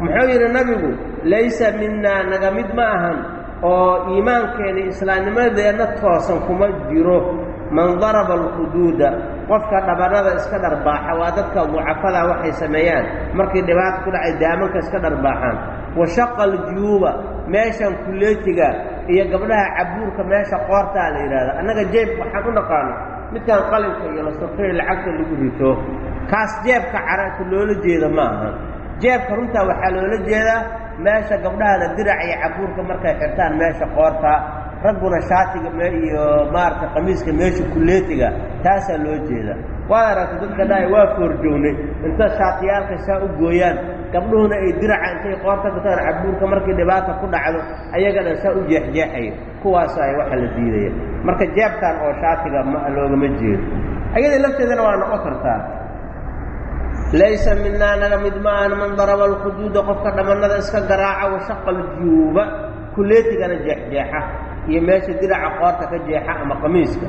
muxuu yidhi nabigu laysa minnaa naga mid ma ahan oo iimaankeena islaamnimadeenna toosan kuma jiro man daraba alquduuda qofka dhabanada iska dharbaaxa waa dadka ducafadaa waxay sameeyaan. Markay dhibaata ku dhacay daamanka iska dharbaaxaan. Wa shaqa aljuyuuba meeshan kulleetiga iyo gabdhaha cabuurka meesha qoortaa la yidhahda annaga jeeb waxaan u naqaano midkan qalinka iyo lasafrey lacagta lagu rito. Kaas jeebka caranka loola jeeda ma aha jeebka runtaa waxaa loola jeedaa meesha gabdhahana dirac iyo cabuurka markay xirtaan meesha qoorta ragguna shaatiga iyo maaragtay qamiiska meesha kulleetiga taasaa loo jeeda waad aragtay dadka dhahay waa foorjoognay inta shaatiyaalka saa u gooyaan gabdhuhuna ay diraca intay qoorta gataan cabuurka markii dhibaata ku dhacdo ayagana saa u jeexjeexaya. Kuwaas ay waxa la diidaya. Marka jeebkan oo shaatiga ma loogama jeedo. Ayada lafteedana waa noqon kartaa. Laysa minaa naga mid ma aan man daraba alkhuduuda qofka dhamannada iska garaaca washaqa aljuuba kuleetigana jeexjeexa iyo meesha diraca qoorta ka jeexa ama qamiiska.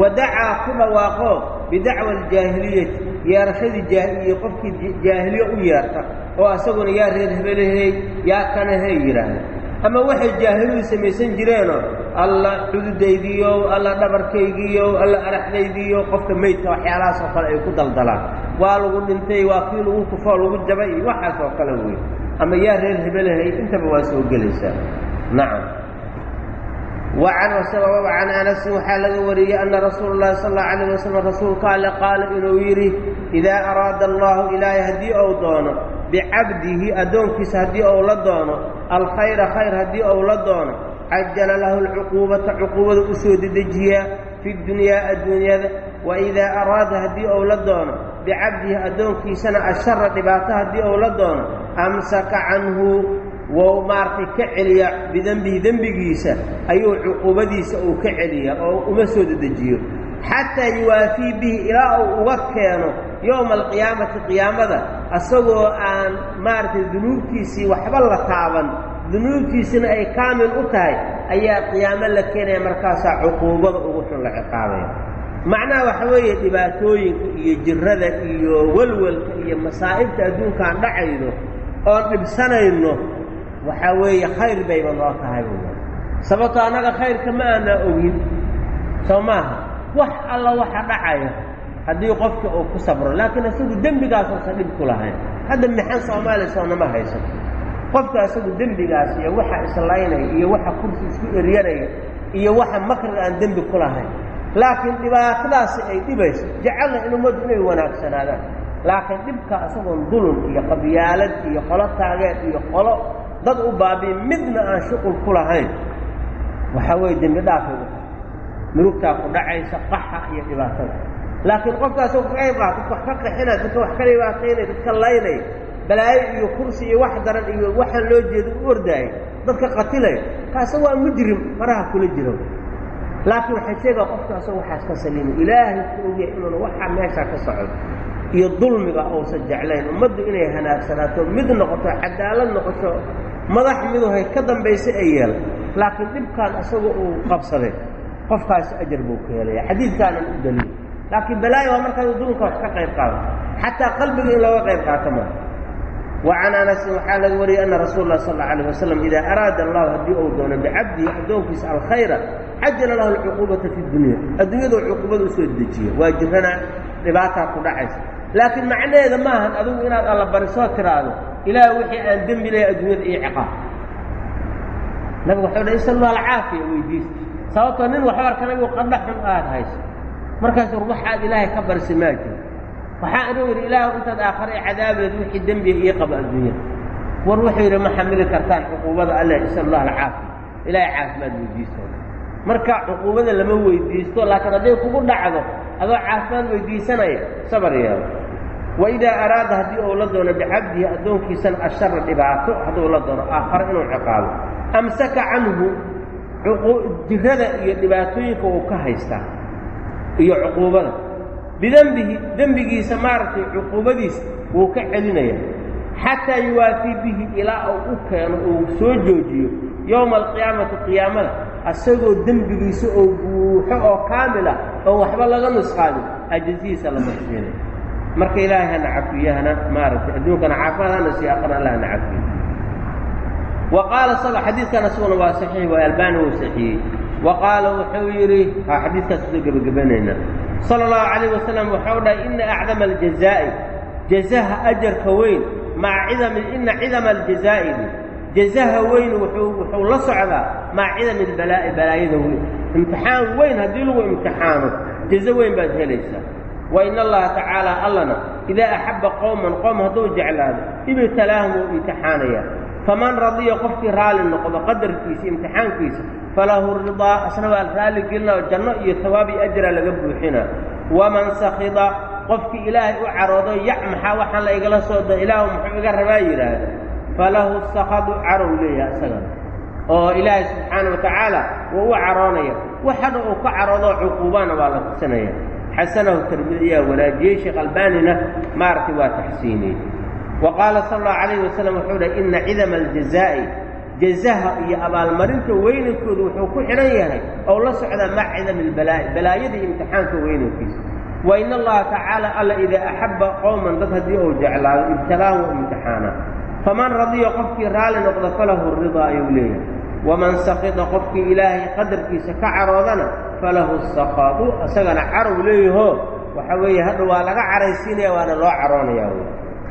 Wadacaa ku dhawaaqo bidacwa aljaahiliyati yeerashadii iyo qofkii jaahiliye u yeerta oo asaguna yaa reer hebelehey yaa kanahey yidhaahda ama waxay jaahiliyadu samaysan jireenoo alla cududaydiiyow alla dhabarkaygiiyow alla araxdaydiiyo qofka meydka waxyaalahaas oo kale ay ku daldalaan. Waa lagu dhintay waa kii lagu kufoo lagu jabay iyo waxaas oo kale wey ama yaa reer hebelehey intaba waa soo gelaysaa. Nacam wacanhu sabababa can anasin waxaa laga wariyey ana rasuula llahi sal alla alayh wasalam rasuulka alle qaala inuu yidhi idaa araada allahu ilaahay haddii ou doono bicabdihi addoonkiisa haddii ou la doono alkhayra khayr haddii ou la doono cajala lahu alcuquubata cuquubada u soo dedejiyaa fi dunyaa adduunyada waidaa araada haddii ou la doono bicabdihi addoonkiisana ashara dhibaato haddii ou la doono amsaka canhu wou maaragtay ka celiya bidembihi dembigiisa ayuu cuquubadiisa uu ka celiya oo uma soo dedejiyo. Xataa yuwaafii bihi ilaa uu uga keeno yowma alqiyaamati qiyaamada asagoo aan maaragtay dunuubtiisii waxba la taaban dunuubtiisina ay kaamil u tahay ayaa qiyaamo la keenaya markaasaa cuquubada ugu xun la ciqaabaya. Macnaha waxa weeye dhibaatooyinka iyo jirrada iyo welwelka iyo masaa'ibta adduunkaan dhacayno oon dhibsanayno waxaa weeye khayr bayba noo tahay sababtoo annaga khayrka ma aanaa ogin. Soo maaha wax alla waxa dhacaya. Haddii qofka uu ku sabro laakiin isagu dembigaas uusan dhib ku lahayn. Hadda mixan soomaaliya soonama haysan qofka isagu dembigaas iyo waxa islaynaya iyo waxa kursi isku eryanaya iyo waxa makriga aan dembi ku lahayn. Laakiin dhibaatadaasi ay dhibayso jecelna in ummaddu inay wanaagsanaadaan laakiin dhibka isagoon dulun iyo qabyaalad iyo qolo taageer iyo qolo dad u baabi'i midna aan shuqul ku lahayn. Waxaa weeye dembi dhaafay u tahay murugtaa ku dhacaysa qaxa iyo dhibaatada. Laakiin qofkaasoo ka qayb qaata wax ka qaxinaya dadka wax ka dhibaataynaya dadka laynaya balaayo iyo kursi iyo wax daran iyo waxaan loo jeeda u ordaaya dadka qatilaya kaasa waa mujrim faraha kula jiro. Laakiin waxay sheegaa qofka asagoo waxaas ka saliimay ilaahay ku ogyahay inuuna waxaa meeshaa ka socdo iyo dulmiga uusan jeclayn ummaddu inay hanaagsanaato mid noqoto cadaalad noqoto madax miduhay ka dambaysa ee yeel. Laakiin dhibkan isaga uu qabsaday qofkaas ajar buu ka helaya. Xadiidkaanan u daliil. Laakiin balaaya waa markaad duulka wax ka qayb qaado xataa qalbiga in looga qayb qaata ma wacan anasin waxaa laga wariyay ana rasuula lah sal alayh wasalam idaa araada allahu haddii uu doono bicabdihi addoonkiisa alkhayra cajala lahu alcuquubata fi dunya. Adduunyadau cuquubada u soo dejiya waa jirana dhibaataa ku dhacaysa laakiin macnaheeda maahan adigu inaad alla barisoo tiraahdo ilaah wixii aan dembi lehay adduunyada iyo ciqaab. Nabigu waxau dha isal lla alcaafiya weydiista sababtoo nin waxu arka nabigu qadha xun aad hayso. Markaas war waxaad ilaahay ka barsi maa jiro waxaa inuu yidhi ilaah intaad aakhare ee cadaabeed wixii dembiga ii qaba adduunyada. War wuxuu yidhi ma xamili kartaan cuquubada alleh isal allah alcaafiya ilaahay caafimaad weydiisto marka cuquubada lama weydiisto laakiin hadday kugu dhacdo adoo caafimaad weydiisanaya sabar yeelo. Waidaa araada haddii uu la doono bicabdihi addoonkiisana ashara dhibaato hadduu la doono aakhare inuu ciqaabo. Amsaka canhu jirada iyo dhibaatooyinka uu ka haystaa iyo cuquubada. Bidembihi dembigiisa maaragtay cuquubadiisa wuu ka celinaya xataa yuwaafii bihi ilaa uu u keeno uu soo joojiyo yowma alqiyaamati qiyaamada asagoo dembigiisa oo buuxo oo kaamil ah oo waxba laga nusqaamin ajasihiisa lama siinay marka ilaahay hana cafiyahana maaragtay adduunkana caafimaad hana sii aqran alla hana cafiyo wa qaala sal xadiidkan asaguna waa saxiix waa albaani wuu saxiiyey wa qaala wuxuu yidhi ha xadiidkaas ku soo gebagabanaynaa sala allahu calayh wasalam waxau dhahay ina acdama aljazaa'i jazaha ajarka weyn maca cidami ina cidama aljazaa'i jazaha weyn wuxuu la socdaa maca cidami albalaa'i balaayada weyn. Imtixaan weyn haddii lagu imtixaano jazo weyn baad helaysaa. Wa in allaha tacaala allana idaa axabba qowman qowm hadduu jeclaado ibtalaahum wuu imtixaanaya faman radiya qofkii raali noqdo qadarkiisa imtixaankiisa falahu ridaa asna waa raalli gelina janno iyo hawaab iyo ajra laga buuxina waman sakida qofkii ilaahay u caroodo yac maxaa waxaan la igala soo da ilaahu muxuu iga rabaa yidhaahda falahu sakadu carow leeyahay isagana oo ilaahay subxaana wa tacaala wuu u caroonaya. Wax hadha uu ka caroodo cuquubana waa la tusinaya. Xasanahu tirmidiyaa wanaajiyey sheekh albanina maaragtay waa taxsiiniyey. Wa qaala sala allahu calayhi wasalam wuxuu dhahy inna cidama aljazaa'i jazaha iyo abaalmarinta weynankooda wuxuu ku xidhan yahay ou la socdaa mac cidami albalaa'i balaayada iyo imtixaanka weynankiisa wa in allaha tacaala alla idaa axabba qowman dad haddii uu jeclaado ibtalaahum imtixaana faman radiya qofkii raalli noqda falahu ridaa ayuu leeyahay. waman sakida qofkii ilaahay qadarkiisa ka caroodana falahu saqadu isagana carow leeyaho. waxa weeye hadha waa laga caraysiinaya waana loo caroonayaa wy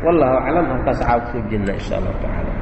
wallahu aclam halkaas caaw ku soo jeedna insha allahu tacala